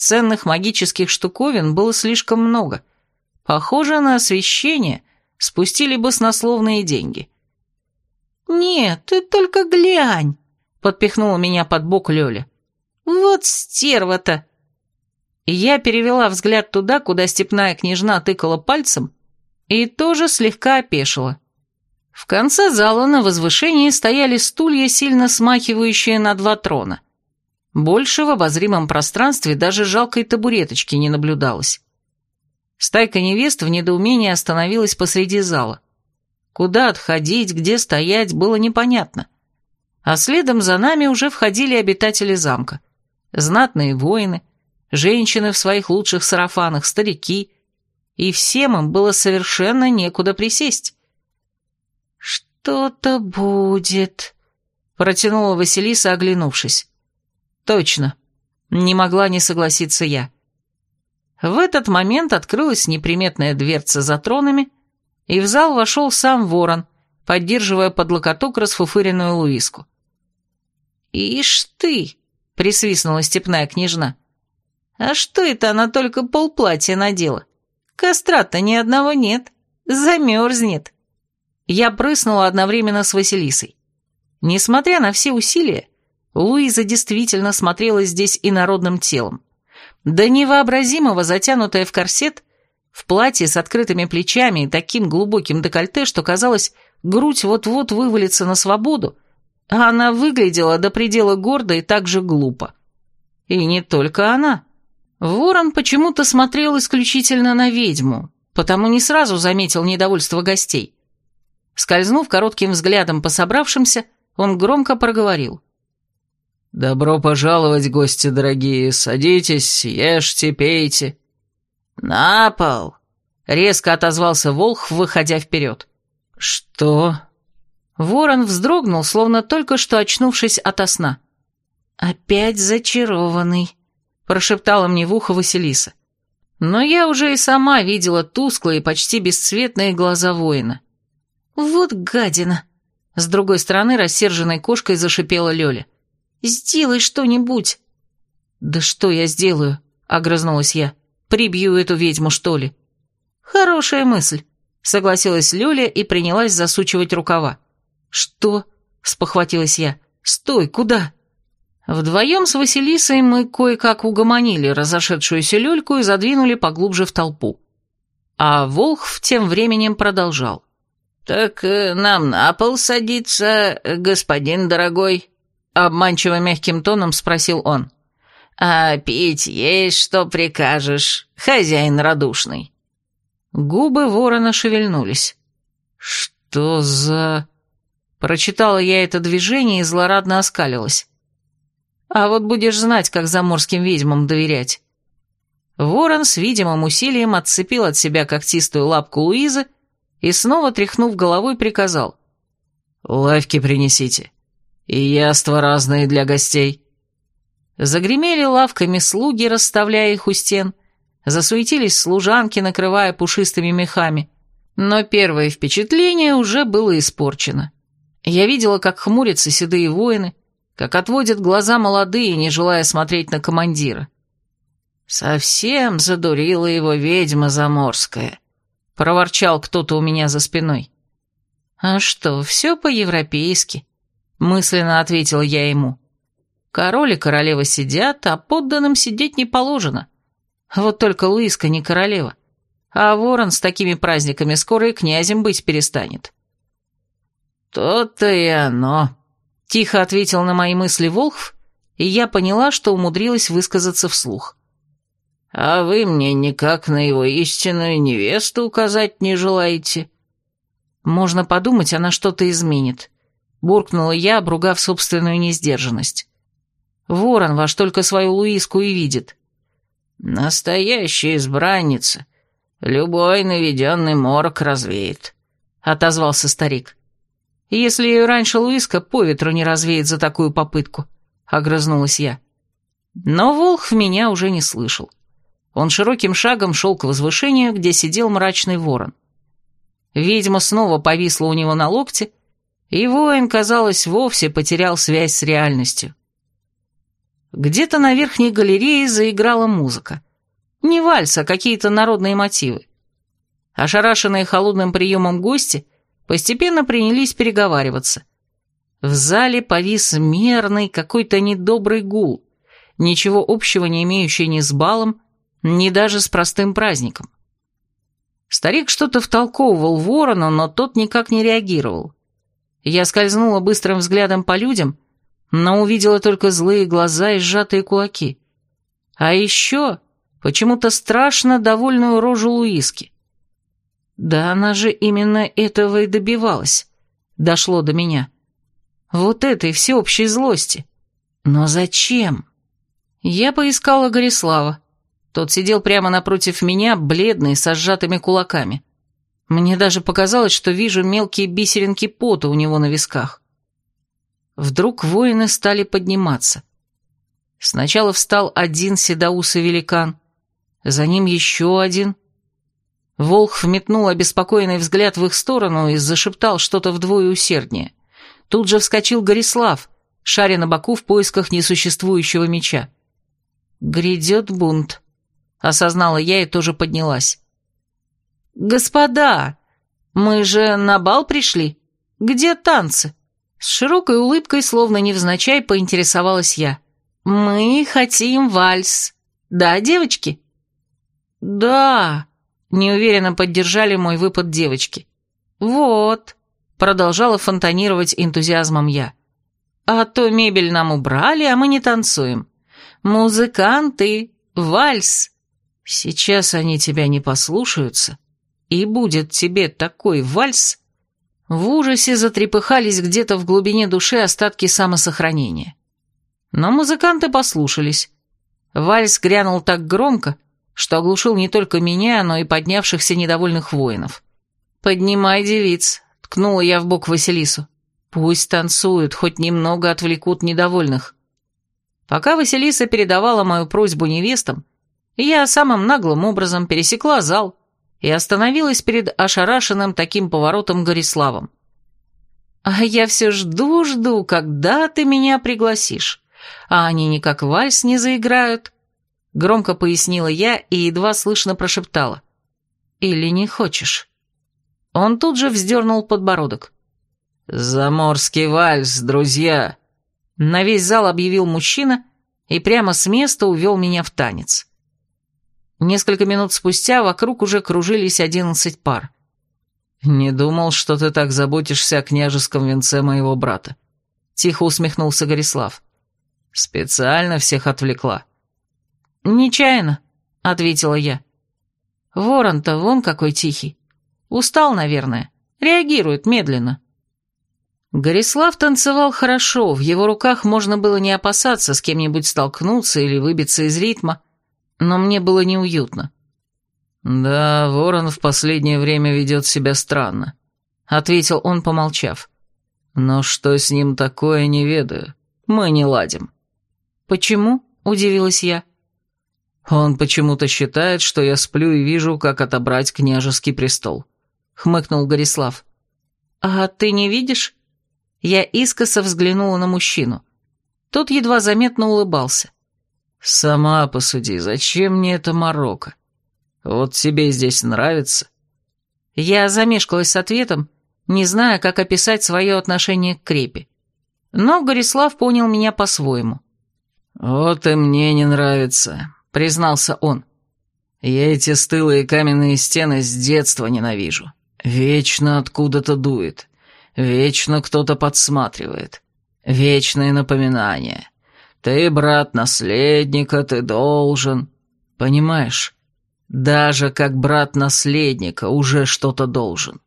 Ценных магических штуковин было слишком много. Похоже на освещение спустили баснословные деньги. «Нет, ты только глянь!» — подпихнула меня под бок Лёля. «Вот стерва-то!» Я перевела взгляд туда, куда степная княжна тыкала пальцем, и тоже слегка опешила. В конце зала на возвышении стояли стулья, сильно смахивающие на два трона. Больше в обозримом пространстве даже жалкой табуреточки не наблюдалось. Стайка невест в недоумении остановилась посреди зала. Куда отходить, где стоять, было непонятно. А следом за нами уже входили обитатели замка. Знатные воины, женщины в своих лучших сарафанах, старики. И всем им было совершенно некуда присесть. «Что-то будет», — протянула Василиса, оглянувшись. «Точно. Не могла не согласиться я». В этот момент открылась неприметная дверца за тронами, и в зал вошел сам ворон, поддерживая под локоток расфуфыренную Луиску. «Ишь ты!» — присвистнула степная княжна. «А что это она только полплатья надела? Костра-то ни одного нет. Замерзнет». Я прыснула одновременно с Василисой. Несмотря на все усилия, Луиза действительно смотрелась здесь инородным телом. До невообразимого затянутая в корсет, в платье с открытыми плечами и таким глубоким декольте, что казалось, грудь вот-вот вывалится на свободу, а она выглядела до предела гордо и так же глупо. И не только она. Ворон почему-то смотрел исключительно на ведьму, потому не сразу заметил недовольство гостей. Скользнув коротким взглядом по собравшимся, он громко проговорил. «Добро пожаловать, гости дорогие, садитесь, ешьте, пейте». «На пол!» — резко отозвался Волх, выходя вперед. «Что?» Ворон вздрогнул, словно только что очнувшись ото сна. «Опять зачарованный», — прошептала мне в ухо Василиса. Но я уже и сама видела тусклые, почти бесцветные глаза воина. «Вот гадина!» С другой стороны рассерженной кошкой зашипела Лёля. «Сделай что-нибудь!» «Да что я сделаю?» — огрызнулась я. «Прибью эту ведьму, что ли?» «Хорошая мысль», — согласилась Лёля и принялась засучивать рукава. «Что?» — спохватилась я. «Стой, куда?» Вдвоем с Василисой мы кое-как угомонили разошедшуюся люльку и задвинули поглубже в толпу. А Волхв тем временем продолжал. «Так э, нам на пол садиться, господин дорогой?» Обманчиво мягким тоном спросил он. «А пить есть что прикажешь, хозяин радушный?» Губы ворона шевельнулись. «Что за...» Прочитала я это движение и злорадно оскалилась. «А вот будешь знать, как заморским ведьмам доверять». Ворон с видимым усилием отцепил от себя когтистую лапку Луизы и снова, тряхнув головой, приказал. «Лавки принесите. И яства разные для гостей». Загремели лавками слуги, расставляя их у стен, засуетились служанки, накрывая пушистыми мехами, но первое впечатление уже было испорчено. Я видела, как хмурятся седые воины, как отводят глаза молодые, не желая смотреть на командира. «Совсем задурила его ведьма заморская», — проворчал кто-то у меня за спиной. «А что, все по-европейски», — мысленно ответил я ему. «Король и королева сидят, а подданным сидеть не положено. Вот только Луиска не королева, а ворон с такими праздниками скоро и князем быть перестанет». «То-то и оно», — тихо ответил на мои мысли Волхв, и я поняла, что умудрилась высказаться вслух. А вы мне никак на его истинную невесту указать не желаете?» «Можно подумать, она что-то изменит», — буркнула я, обругав собственную несдержанность. «Ворон ваш только свою Луиску и видит». «Настоящая избранница. Любой наведенный морок развеет», — отозвался старик. «Если ее раньше Луиска по ветру не развеет за такую попытку», — огрызнулась я. Но Волх меня уже не слышал. Он широким шагом шел к возвышению, где сидел мрачный ворон. Ведьма снова повисла у него на локте, и воин, казалось, вовсе потерял связь с реальностью. Где-то на верхней галерее заиграла музыка. Не вальс, а какие-то народные мотивы. Ошарашенные холодным приемом гости постепенно принялись переговариваться. В зале повис мерный какой-то недобрый гул, ничего общего не имеющий ни с балом, ни даже с простым праздником. Старик что-то втолковывал ворону, но тот никак не реагировал. Я скользнула быстрым взглядом по людям, но увидела только злые глаза и сжатые кулаки. А еще почему-то страшно довольную рожу Луиски. Да она же именно этого и добивалась. Дошло до меня. Вот этой всеобщей злости. Но зачем? Я поискала Горислава. Тот сидел прямо напротив меня, бледный, со сжатыми кулаками. Мне даже показалось, что вижу мелкие бисеринки пота у него на висках. Вдруг воины стали подниматься. Сначала встал один седоусый великан, за ним еще один. Волх вметнул обеспокоенный взгляд в их сторону и зашептал что-то вдвое усерднее. Тут же вскочил Горислав, шаря на боку в поисках несуществующего меча. «Грядет бунт», осознала я и тоже поднялась. «Господа, мы же на бал пришли. Где танцы?» С широкой улыбкой, словно невзначай, поинтересовалась я. «Мы хотим вальс. Да, девочки?» «Да», — неуверенно поддержали мой выпад девочки. «Вот», — продолжала фонтанировать энтузиазмом я. «А то мебель нам убрали, а мы не танцуем. Музыканты, вальс, Сейчас они тебя не послушаются, и будет тебе такой вальс. В ужасе затрепыхались где-то в глубине души остатки самосохранения. Но музыканты послушались. Вальс грянул так громко, что оглушил не только меня, но и поднявшихся недовольных воинов. «Поднимай девиц», — ткнула я в бок Василису. «Пусть танцуют, хоть немного отвлекут недовольных». Пока Василиса передавала мою просьбу невестам, я самым наглым образом пересекла зал и остановилась перед ошарашенным таким поворотом Гориславом. «А я все жду-жду, когда ты меня пригласишь, а они никак вальс не заиграют», — громко пояснила я и едва слышно прошептала. «Или не хочешь?» Он тут же вздернул подбородок. «Заморский вальс, друзья!» На весь зал объявил мужчина и прямо с места увел меня в танец. Несколько минут спустя вокруг уже кружились одиннадцать пар. «Не думал, что ты так заботишься о княжеском венце моего брата», — тихо усмехнулся Горислав. «Специально всех отвлекла». «Нечаянно», — ответила я. «Ворон-то вон какой тихий. Устал, наверное. Реагирует медленно. Горислав танцевал хорошо, в его руках можно было не опасаться с кем-нибудь столкнуться или выбиться из ритма, но мне было неуютно. «Да, ворон в последнее время ведет себя странно», — ответил он, помолчав. «Но что с ним такое, не ведаю. Мы не ладим». «Почему?» — удивилась я. «Он почему-то считает, что я сплю и вижу, как отобрать княжеский престол», — хмыкнул Горислав. «А ты не видишь?» Я искоса взглянула на мужчину. Тот едва заметно улыбался. «Сама посуди, зачем мне это Марокко? Вот тебе здесь нравится?» Я замешкалась с ответом, не зная, как описать свое отношение к крепи. Но Горислав понял меня по-своему. «Вот и мне не нравится», — признался он. «Я эти стылые каменные стены с детства ненавижу. Вечно откуда-то дует. Вечно кто-то подсматривает. Вечные напоминания. Ты, брат наследника, ты должен. Понимаешь? Даже как брат наследника уже что-то должен.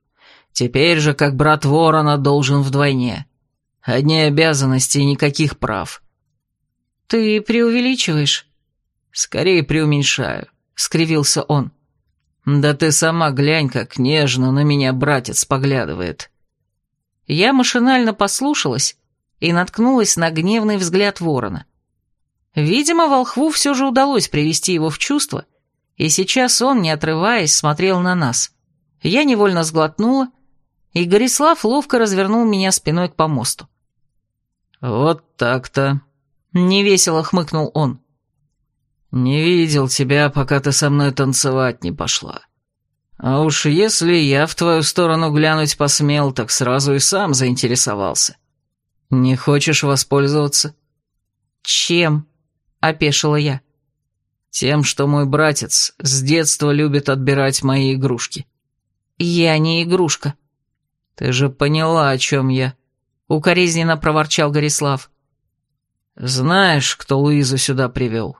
Теперь же, как брат ворона, должен вдвойне. Одни обязанности и никаких прав. Ты преувеличиваешь? Скорее преуменьшаю, скривился он. Да ты сама глянь, как нежно на меня братец поглядывает. Я машинально послушалась и наткнулась на гневный взгляд ворона. Видимо, волхву все же удалось привести его в чувство, и сейчас он, не отрываясь, смотрел на нас. Я невольно сглотнула, и Горислав ловко развернул меня спиной к помосту. «Вот так-то», — невесело хмыкнул он. «Не видел тебя, пока ты со мной танцевать не пошла. А уж если я в твою сторону глянуть посмел, так сразу и сам заинтересовался. Не хочешь воспользоваться? Чем? Опешила я. Тем, что мой братец с детства любит отбирать мои игрушки. Я не игрушка. Ты же поняла, о чем я. Укоризненно проворчал Горислав. Знаешь, кто Луизу сюда привел?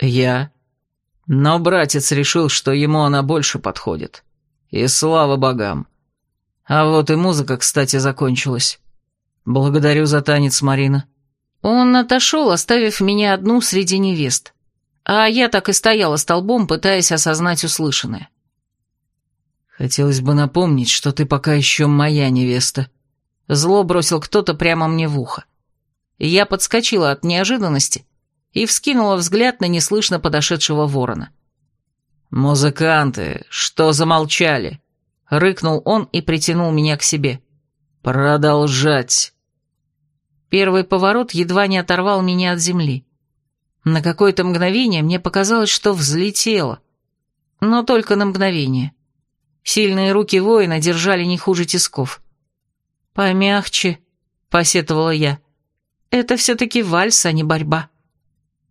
Я. Но братец решил, что ему она больше подходит. И слава богам. А вот и музыка, кстати, закончилась. Благодарю за танец, Марина. Он отошел, оставив меня одну среди невест. А я так и стояла столбом, пытаясь осознать услышанное. Хотелось бы напомнить, что ты пока еще моя невеста. Зло бросил кто-то прямо мне в ухо. Я подскочила от неожиданности и вскинула взгляд на неслышно подошедшего ворона. «Музыканты, что замолчали?» — рыкнул он и притянул меня к себе. «Продолжать!» Первый поворот едва не оторвал меня от земли. На какое-то мгновение мне показалось, что взлетело. Но только на мгновение. Сильные руки воина держали не хуже тисков. «Помягче», — посетовала я. «Это все-таки вальс, а не борьба».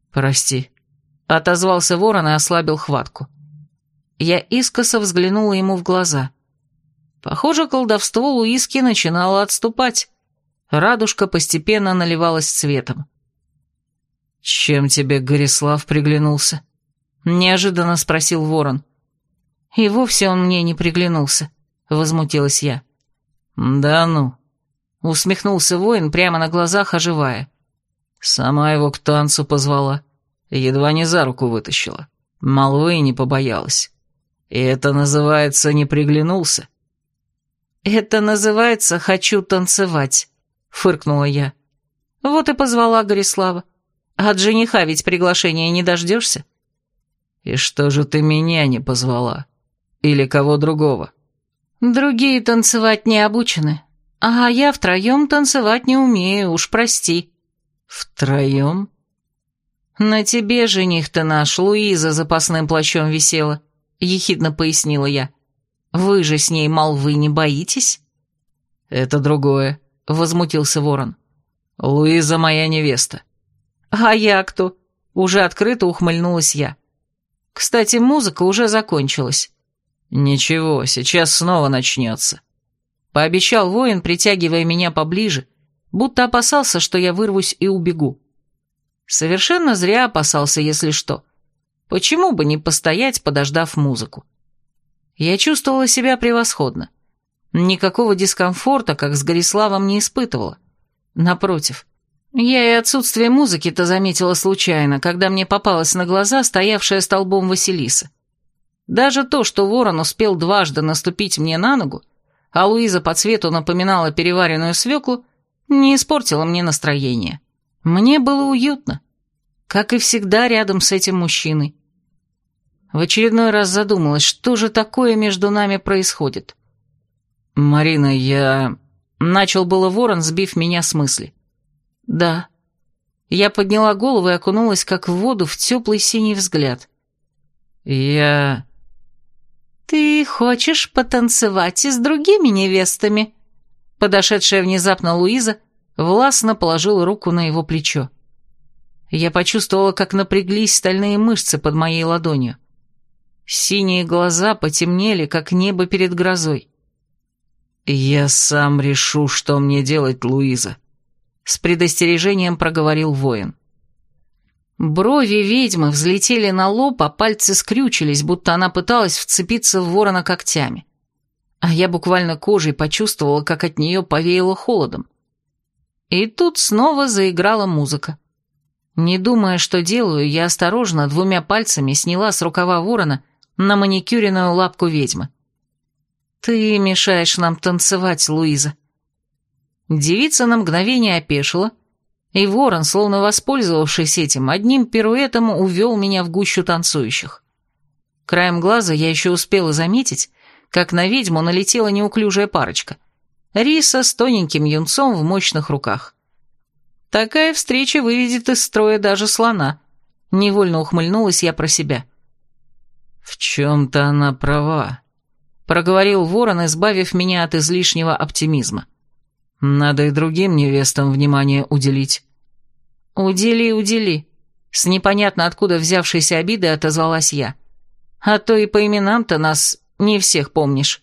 «Прости», — отозвался ворон и ослабил хватку. Я искоса взглянула ему в глаза. Похоже, колдовство Луиски начинало отступать. Радужка постепенно наливалась цветом. «Чем тебе Горислав приглянулся?» — неожиданно спросил ворон. «И вовсе он мне не приглянулся», — возмутилась я. «Да ну», — усмехнулся воин, прямо на глазах оживая. Сама его к танцу позвала. Едва не за руку вытащила. Молвы не побоялась. И это называется «не приглянулся». «Это называется «хочу танцевать», — фыркнула я. Вот и позвала Горислава. От жениха ведь приглашения не дождешься. «И что же ты меня не позвала? Или кого другого?» «Другие танцевать не обучены, а я втроем танцевать не умею, уж прости». «Втроем?» «На тебе, жених-то наш, Луиза запасным плащом висела», — ехидно пояснила я. «Вы же с ней молвы не боитесь?» «Это другое», — возмутился ворон. «Луиза моя невеста». «А я кто?» — уже открыто ухмыльнулась я. «Кстати, музыка уже закончилась». «Ничего, сейчас снова начнется», — пообещал воин, притягивая меня поближе, будто опасался, что я вырвусь и убегу. Совершенно зря опасался, если что. Почему бы не постоять, подождав музыку? Я чувствовала себя превосходно. Никакого дискомфорта, как с Гориславом, не испытывала. Напротив, я и отсутствие музыки-то заметила случайно, когда мне попалась на глаза стоявшая столбом Василиса. Даже то, что ворон успел дважды наступить мне на ногу, а Луиза по цвету напоминала переваренную свеклу, не испортило мне настроение. Мне было уютно, как и всегда рядом с этим мужчиной. В очередной раз задумалась, что же такое между нами происходит. «Марина, я...» Начал было ворон, сбив меня с мысли. «Да». Я подняла голову и окунулась, как в воду, в теплый синий взгляд. «Я...» «Ты хочешь потанцевать и с другими невестами?» Подошедшая внезапно Луиза властно положила руку на его плечо. Я почувствовала, как напряглись стальные мышцы под моей ладонью. Синие глаза потемнели, как небо перед грозой. «Я сам решу, что мне делать, Луиза», — с предостережением проговорил воин. Брови ведьмы взлетели на лоб, а пальцы скрючились, будто она пыталась вцепиться в ворона когтями. А я буквально кожей почувствовала, как от нее повеяло холодом. И тут снова заиграла музыка. Не думая, что делаю, я осторожно двумя пальцами сняла с рукава ворона на маникюренную лапку ведьмы. «Ты мешаешь нам танцевать, Луиза». Девица на мгновение опешила, и ворон, словно воспользовавшись этим, одним пируэтом увел меня в гущу танцующих. Краем глаза я еще успела заметить, как на ведьму налетела неуклюжая парочка. Риса с тоненьким юнцом в мощных руках. Такая встреча выведет из строя даже слона. Невольно ухмыльнулась я про себя. «В чем-то она права», — проговорил ворон, избавив меня от излишнего оптимизма. Надо и другим невестам внимание уделить. Удели, удели. С непонятно откуда взявшейся обидой отозвалась я. А то и по именам-то нас не всех помнишь.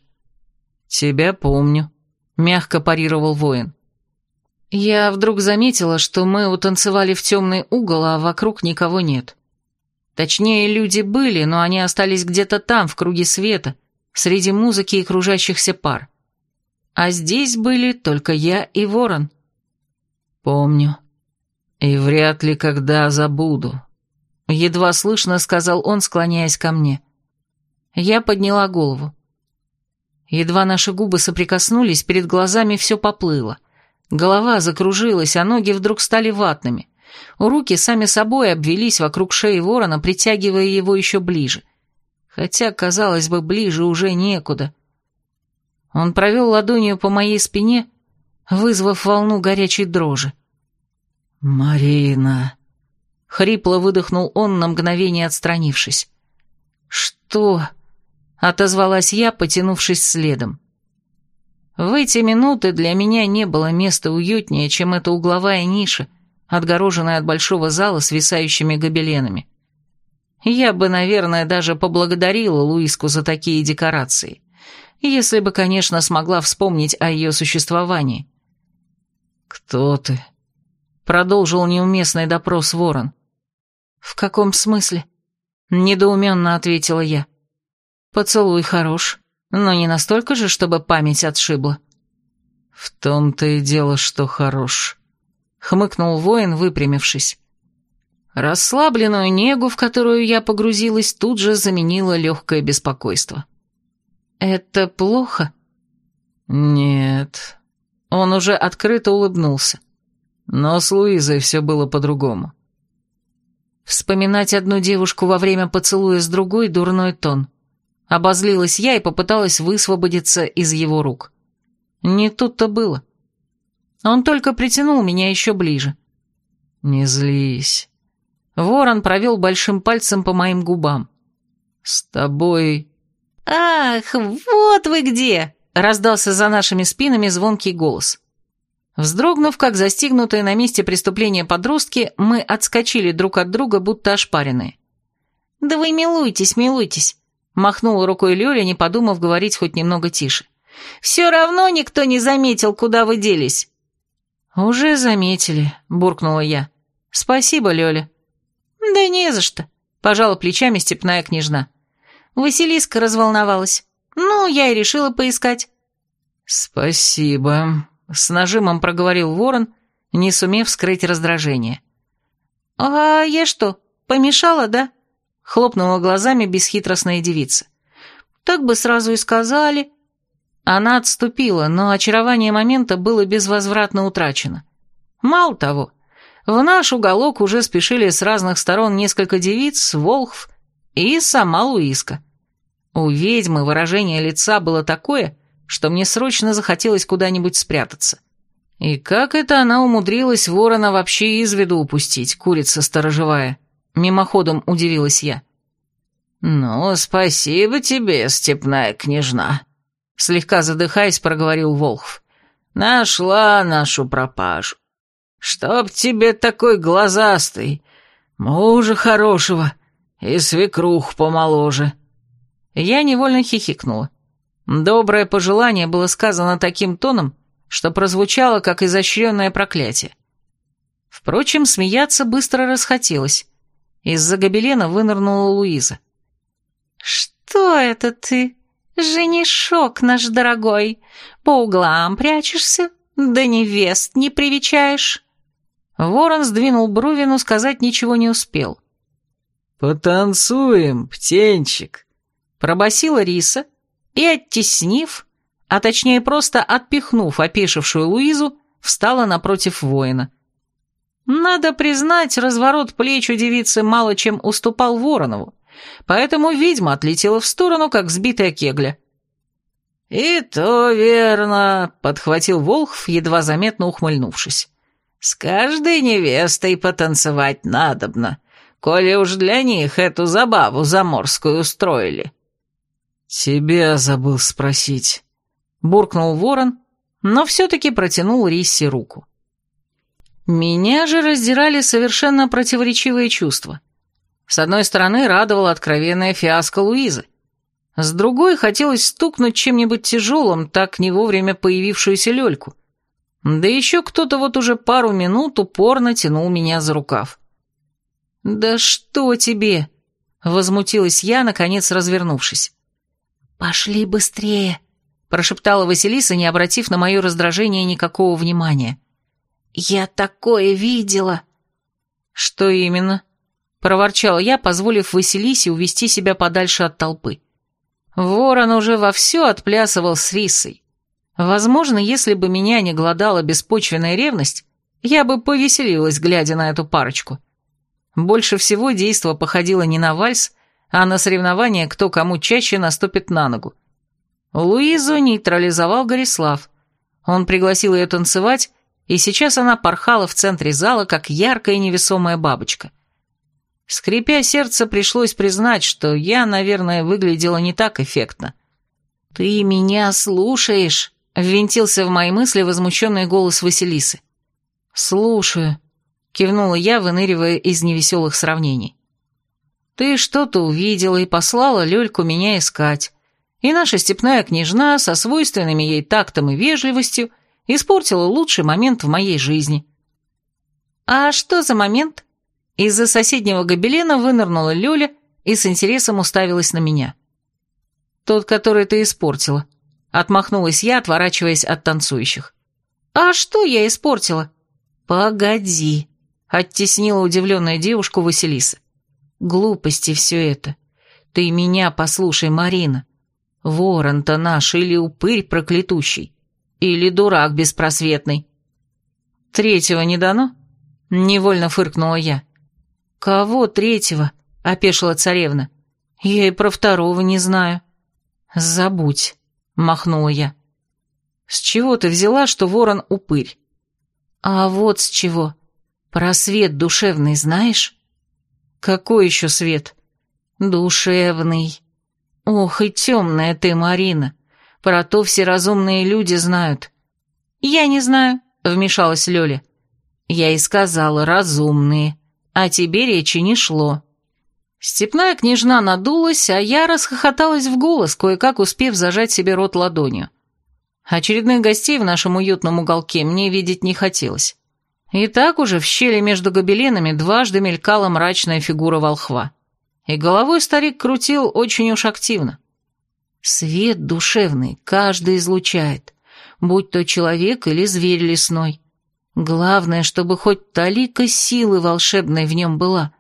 Тебя помню, мягко парировал воин. Я вдруг заметила, что мы утанцевали в темный угол, а вокруг никого нет. Точнее, люди были, но они остались где-то там, в круге света, среди музыки и кружащихся пар а здесь были только я и ворон. Помню. И вряд ли когда забуду. Едва слышно сказал он, склоняясь ко мне. Я подняла голову. Едва наши губы соприкоснулись, перед глазами все поплыло. Голова закружилась, а ноги вдруг стали ватными. Руки сами собой обвелись вокруг шеи ворона, притягивая его еще ближе. Хотя, казалось бы, ближе уже некуда. Он провел ладонью по моей спине, вызвав волну горячей дрожи. «Марина!» — хрипло выдохнул он на мгновение отстранившись. «Что?» — отозвалась я, потянувшись следом. В эти минуты для меня не было места уютнее, чем эта угловая ниша, отгороженная от большого зала свисающими гобеленами. Я бы, наверное, даже поблагодарила Луиску за такие декорации если бы, конечно, смогла вспомнить о ее существовании. «Кто ты?» — продолжил неуместный допрос ворон. «В каком смысле?» — недоуменно ответила я. «Поцелуй хорош, но не настолько же, чтобы память отшибла». «В том-то и дело, что хорош», — хмыкнул воин, выпрямившись. Расслабленную негу, в которую я погрузилась, тут же заменило легкое беспокойство. «Это плохо?» «Нет». Он уже открыто улыбнулся. Но с Луизой все было по-другому. Вспоминать одну девушку во время поцелуя с другой — дурной тон. Обозлилась я и попыталась высвободиться из его рук. Не тут-то было. Он только притянул меня еще ближе. «Не злись». Ворон провел большим пальцем по моим губам. «С тобой «Ах, вот вы где!» — раздался за нашими спинами звонкий голос. Вздрогнув, как застигнутые на месте преступления подростки, мы отскочили друг от друга, будто ошпаренные. «Да вы милуйтесь, милуйтесь!» — махнула рукой Лёля, не подумав говорить хоть немного тише. «Все равно никто не заметил, куда вы делись». «Уже заметили», — буркнула я. «Спасибо, Лёля». «Да не за что», — пожала плечами степная княжна. Василиска разволновалась. Ну, я и решила поискать. «Спасибо», — с нажимом проговорил ворон, не сумев скрыть раздражение. «А я что, помешала, да?» — хлопнула глазами бесхитростная девица. «Так бы сразу и сказали». Она отступила, но очарование момента было безвозвратно утрачено. Мало того, в наш уголок уже спешили с разных сторон несколько девиц, волхв и сама Луиска. У ведьмы выражение лица было такое, что мне срочно захотелось куда-нибудь спрятаться. И как это она умудрилась ворона вообще из виду упустить, курица сторожевая? Мимоходом удивилась я. «Ну, спасибо тебе, степная княжна», — слегка задыхаясь, проговорил Волхв. «Нашла нашу пропажу. Чтоб тебе такой глазастый, мужа хорошего и свекрух помоложе». Я невольно хихикнула. Доброе пожелание было сказано таким тоном, что прозвучало как изощренное проклятие. Впрочем, смеяться быстро расхотелось. Из-за гобелена вынырнула Луиза. «Что это ты, женишок наш дорогой? По углам прячешься, да невест не привечаешь?» Ворон сдвинул брови, но сказать ничего не успел. «Потанцуем, птенчик», — пробасила Риса и, оттеснив, а точнее просто отпихнув опешившую Луизу, встала напротив воина. Надо признать, разворот плеч у девицы мало чем уступал Воронову, поэтому ведьма отлетела в сторону, как сбитая кегля. «И то верно», — подхватил Волхв, едва заметно ухмыльнувшись. С каждой невестой потанцевать надобно, коли уж для них эту забаву заморскую устроили». «Тебя забыл спросить», — буркнул ворон, но все-таки протянул Рисси руку. Меня же раздирали совершенно противоречивые чувства. С одной стороны, радовала откровенная фиаско Луизы. С другой, хотелось стукнуть чем-нибудь тяжелым, так не вовремя появившуюся Лёльку. Да еще кто-то вот уже пару минут упорно тянул меня за рукав. «Да что тебе?» — возмутилась я, наконец развернувшись. «Пошли быстрее», — прошептала Василиса, не обратив на мое раздражение никакого внимания. «Я такое видела!» «Что именно?» — проворчала я, позволив Василисе увести себя подальше от толпы. Ворон уже вовсю отплясывал с Рисой. Возможно, если бы меня не голодала беспочвенная ревность, я бы повеселилась, глядя на эту парочку. Больше всего действо походило не на вальс, а на соревнование, кто кому чаще наступит на ногу. Луизу нейтрализовал Горислав. Он пригласил ее танцевать, и сейчас она порхала в центре зала, как яркая невесомая бабочка. Скрипя сердце, пришлось признать, что я, наверное, выглядела не так эффектно. «Ты меня слушаешь?» Ввинтился в мои мысли возмущенный голос Василисы. «Слушаю», — кивнула я, выныривая из невеселых сравнений. «Ты что-то увидела и послала Лёльку меня искать, и наша степная княжна со свойственными ей тактом и вежливостью испортила лучший момент в моей жизни». «А что за момент?» Из-за соседнего гобелена вынырнула Лёля и с интересом уставилась на меня. «Тот, который ты испортила», Отмахнулась я, отворачиваясь от танцующих. «А что я испортила?» «Погоди», — оттеснила удивленная девушку Василиса. «Глупости все это. Ты меня послушай, Марина. Ворон-то наш или упырь проклятущий, или дурак беспросветный». «Третьего не дано?» — невольно фыркнула я. «Кого третьего?» — опешила царевна. «Я и про второго не знаю». «Забудь» махнула я. «С чего ты взяла, что ворон упырь?» «А вот с чего. Про свет душевный знаешь?» «Какой еще свет?» «Душевный. Ох, и темная ты, Марина. Про то все разумные люди знают». «Я не знаю», — вмешалась Лёля. «Я и сказала, разумные. А тебе речи не шло». Степная княжна надулась, а я расхохоталась в голос, кое-как успев зажать себе рот ладонью. Очередных гостей в нашем уютном уголке мне видеть не хотелось. И так уже в щели между гобеленами дважды мелькала мрачная фигура волхва. И головой старик крутил очень уж активно. Свет душевный каждый излучает. будь то человек или зверь лесной. Главное, чтобы хоть талика силы волшебной в нем была.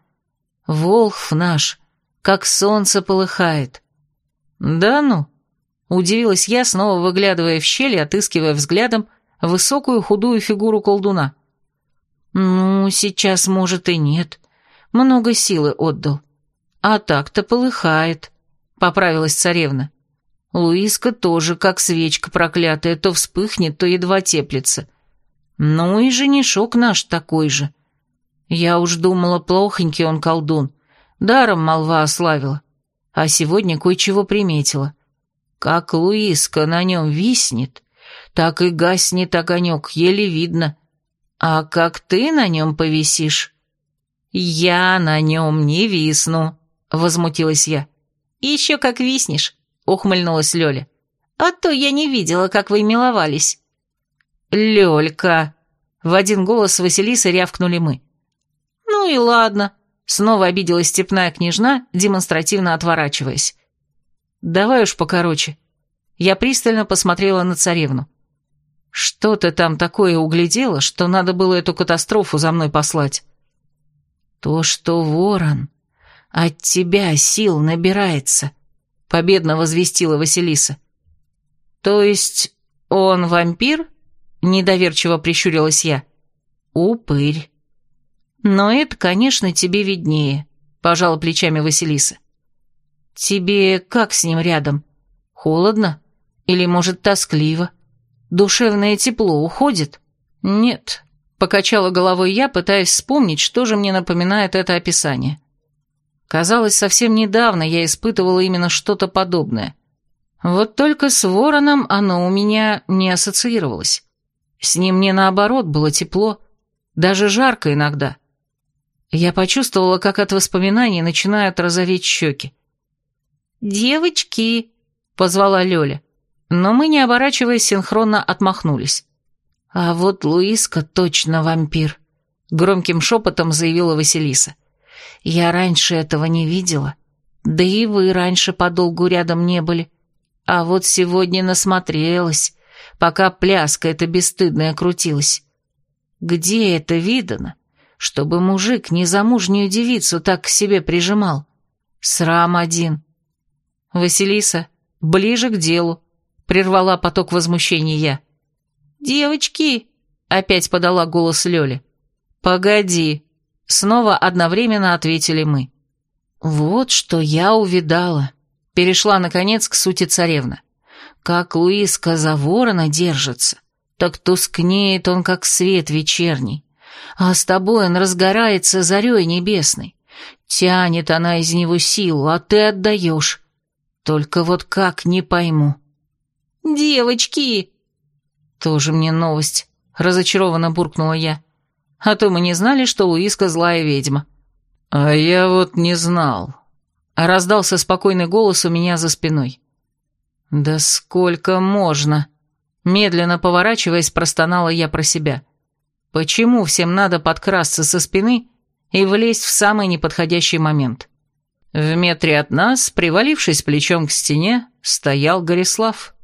Волхв наш, как солнце полыхает. Да ну, удивилась я, снова выглядывая в щель и отыскивая взглядом высокую худую фигуру колдуна. Ну, сейчас, может, и нет. Много силы отдал. А так-то полыхает, поправилась царевна. Луиска тоже, как свечка проклятая, то вспыхнет, то едва теплится. Ну и женишок наш такой же. Я уж думала, плохонький он колдун. Даром молва ославила. А сегодня кое-чего приметила. Как Луиска на нем виснет, так и гаснет огонек, еле видно. А как ты на нем повисишь? Я на нем не висну, возмутилась я. Еще как виснешь, ухмыльнулась Лёля. «А то я не видела, как вы миловались». «Лёлька!» — в один голос Василиса рявкнули мы. «Ну и ладно», — снова обиделась степная княжна, демонстративно отворачиваясь. «Давай уж покороче». Я пристально посмотрела на царевну. «Что ты там такое углядела, что надо было эту катастрофу за мной послать?» «То, что ворон от тебя сил набирается», победно возвестила Василиса. То есть он вампир? Недоверчиво прищурилась я. Упырь. Но это, конечно, тебе виднее, пожала плечами Василиса. Тебе как с ним рядом? Холодно? Или, может, тоскливо? Душевное тепло уходит? Нет, покачала головой я, пытаясь вспомнить, что же мне напоминает это описание. Казалось, совсем недавно я испытывала именно что-то подобное. Вот только с вороном оно у меня не ассоциировалось. С ним мне наоборот было тепло, даже жарко иногда. Я почувствовала, как от воспоминаний начинают розоветь щеки. «Девочки!» — позвала Лёля. Но мы, не оборачиваясь, синхронно отмахнулись. «А вот Луиска точно вампир», — громким шепотом заявила Василиса. Я раньше этого не видела. Да и вы раньше подолгу рядом не были. А вот сегодня насмотрелась, пока пляска эта бесстыдная крутилась. Где это видано, чтобы мужик незамужнюю девицу так к себе прижимал? Срам один. Василиса, ближе к делу, прервала поток возмущения я. «Девочки!» — опять подала голос Лёля. «Погоди!» Снова одновременно ответили мы. «Вот что я увидала», — перешла, наконец, к сути царевна. «Как Луиска за ворона держится, так тускнеет он, как свет вечерний, а с тобой он разгорается зарей небесной. Тянет она из него силу, а ты отдаешь. Только вот как, не пойму». «Девочки!» «Тоже мне новость», — разочарованно буркнула я а то мы не знали, что Луиска злая ведьма». «А я вот не знал», — раздался спокойный голос у меня за спиной. «Да сколько можно?» Медленно поворачиваясь, простонала я про себя. «Почему всем надо подкрасться со спины и влезть в самый неподходящий момент?» В метре от нас, привалившись плечом к стене, стоял Горислав.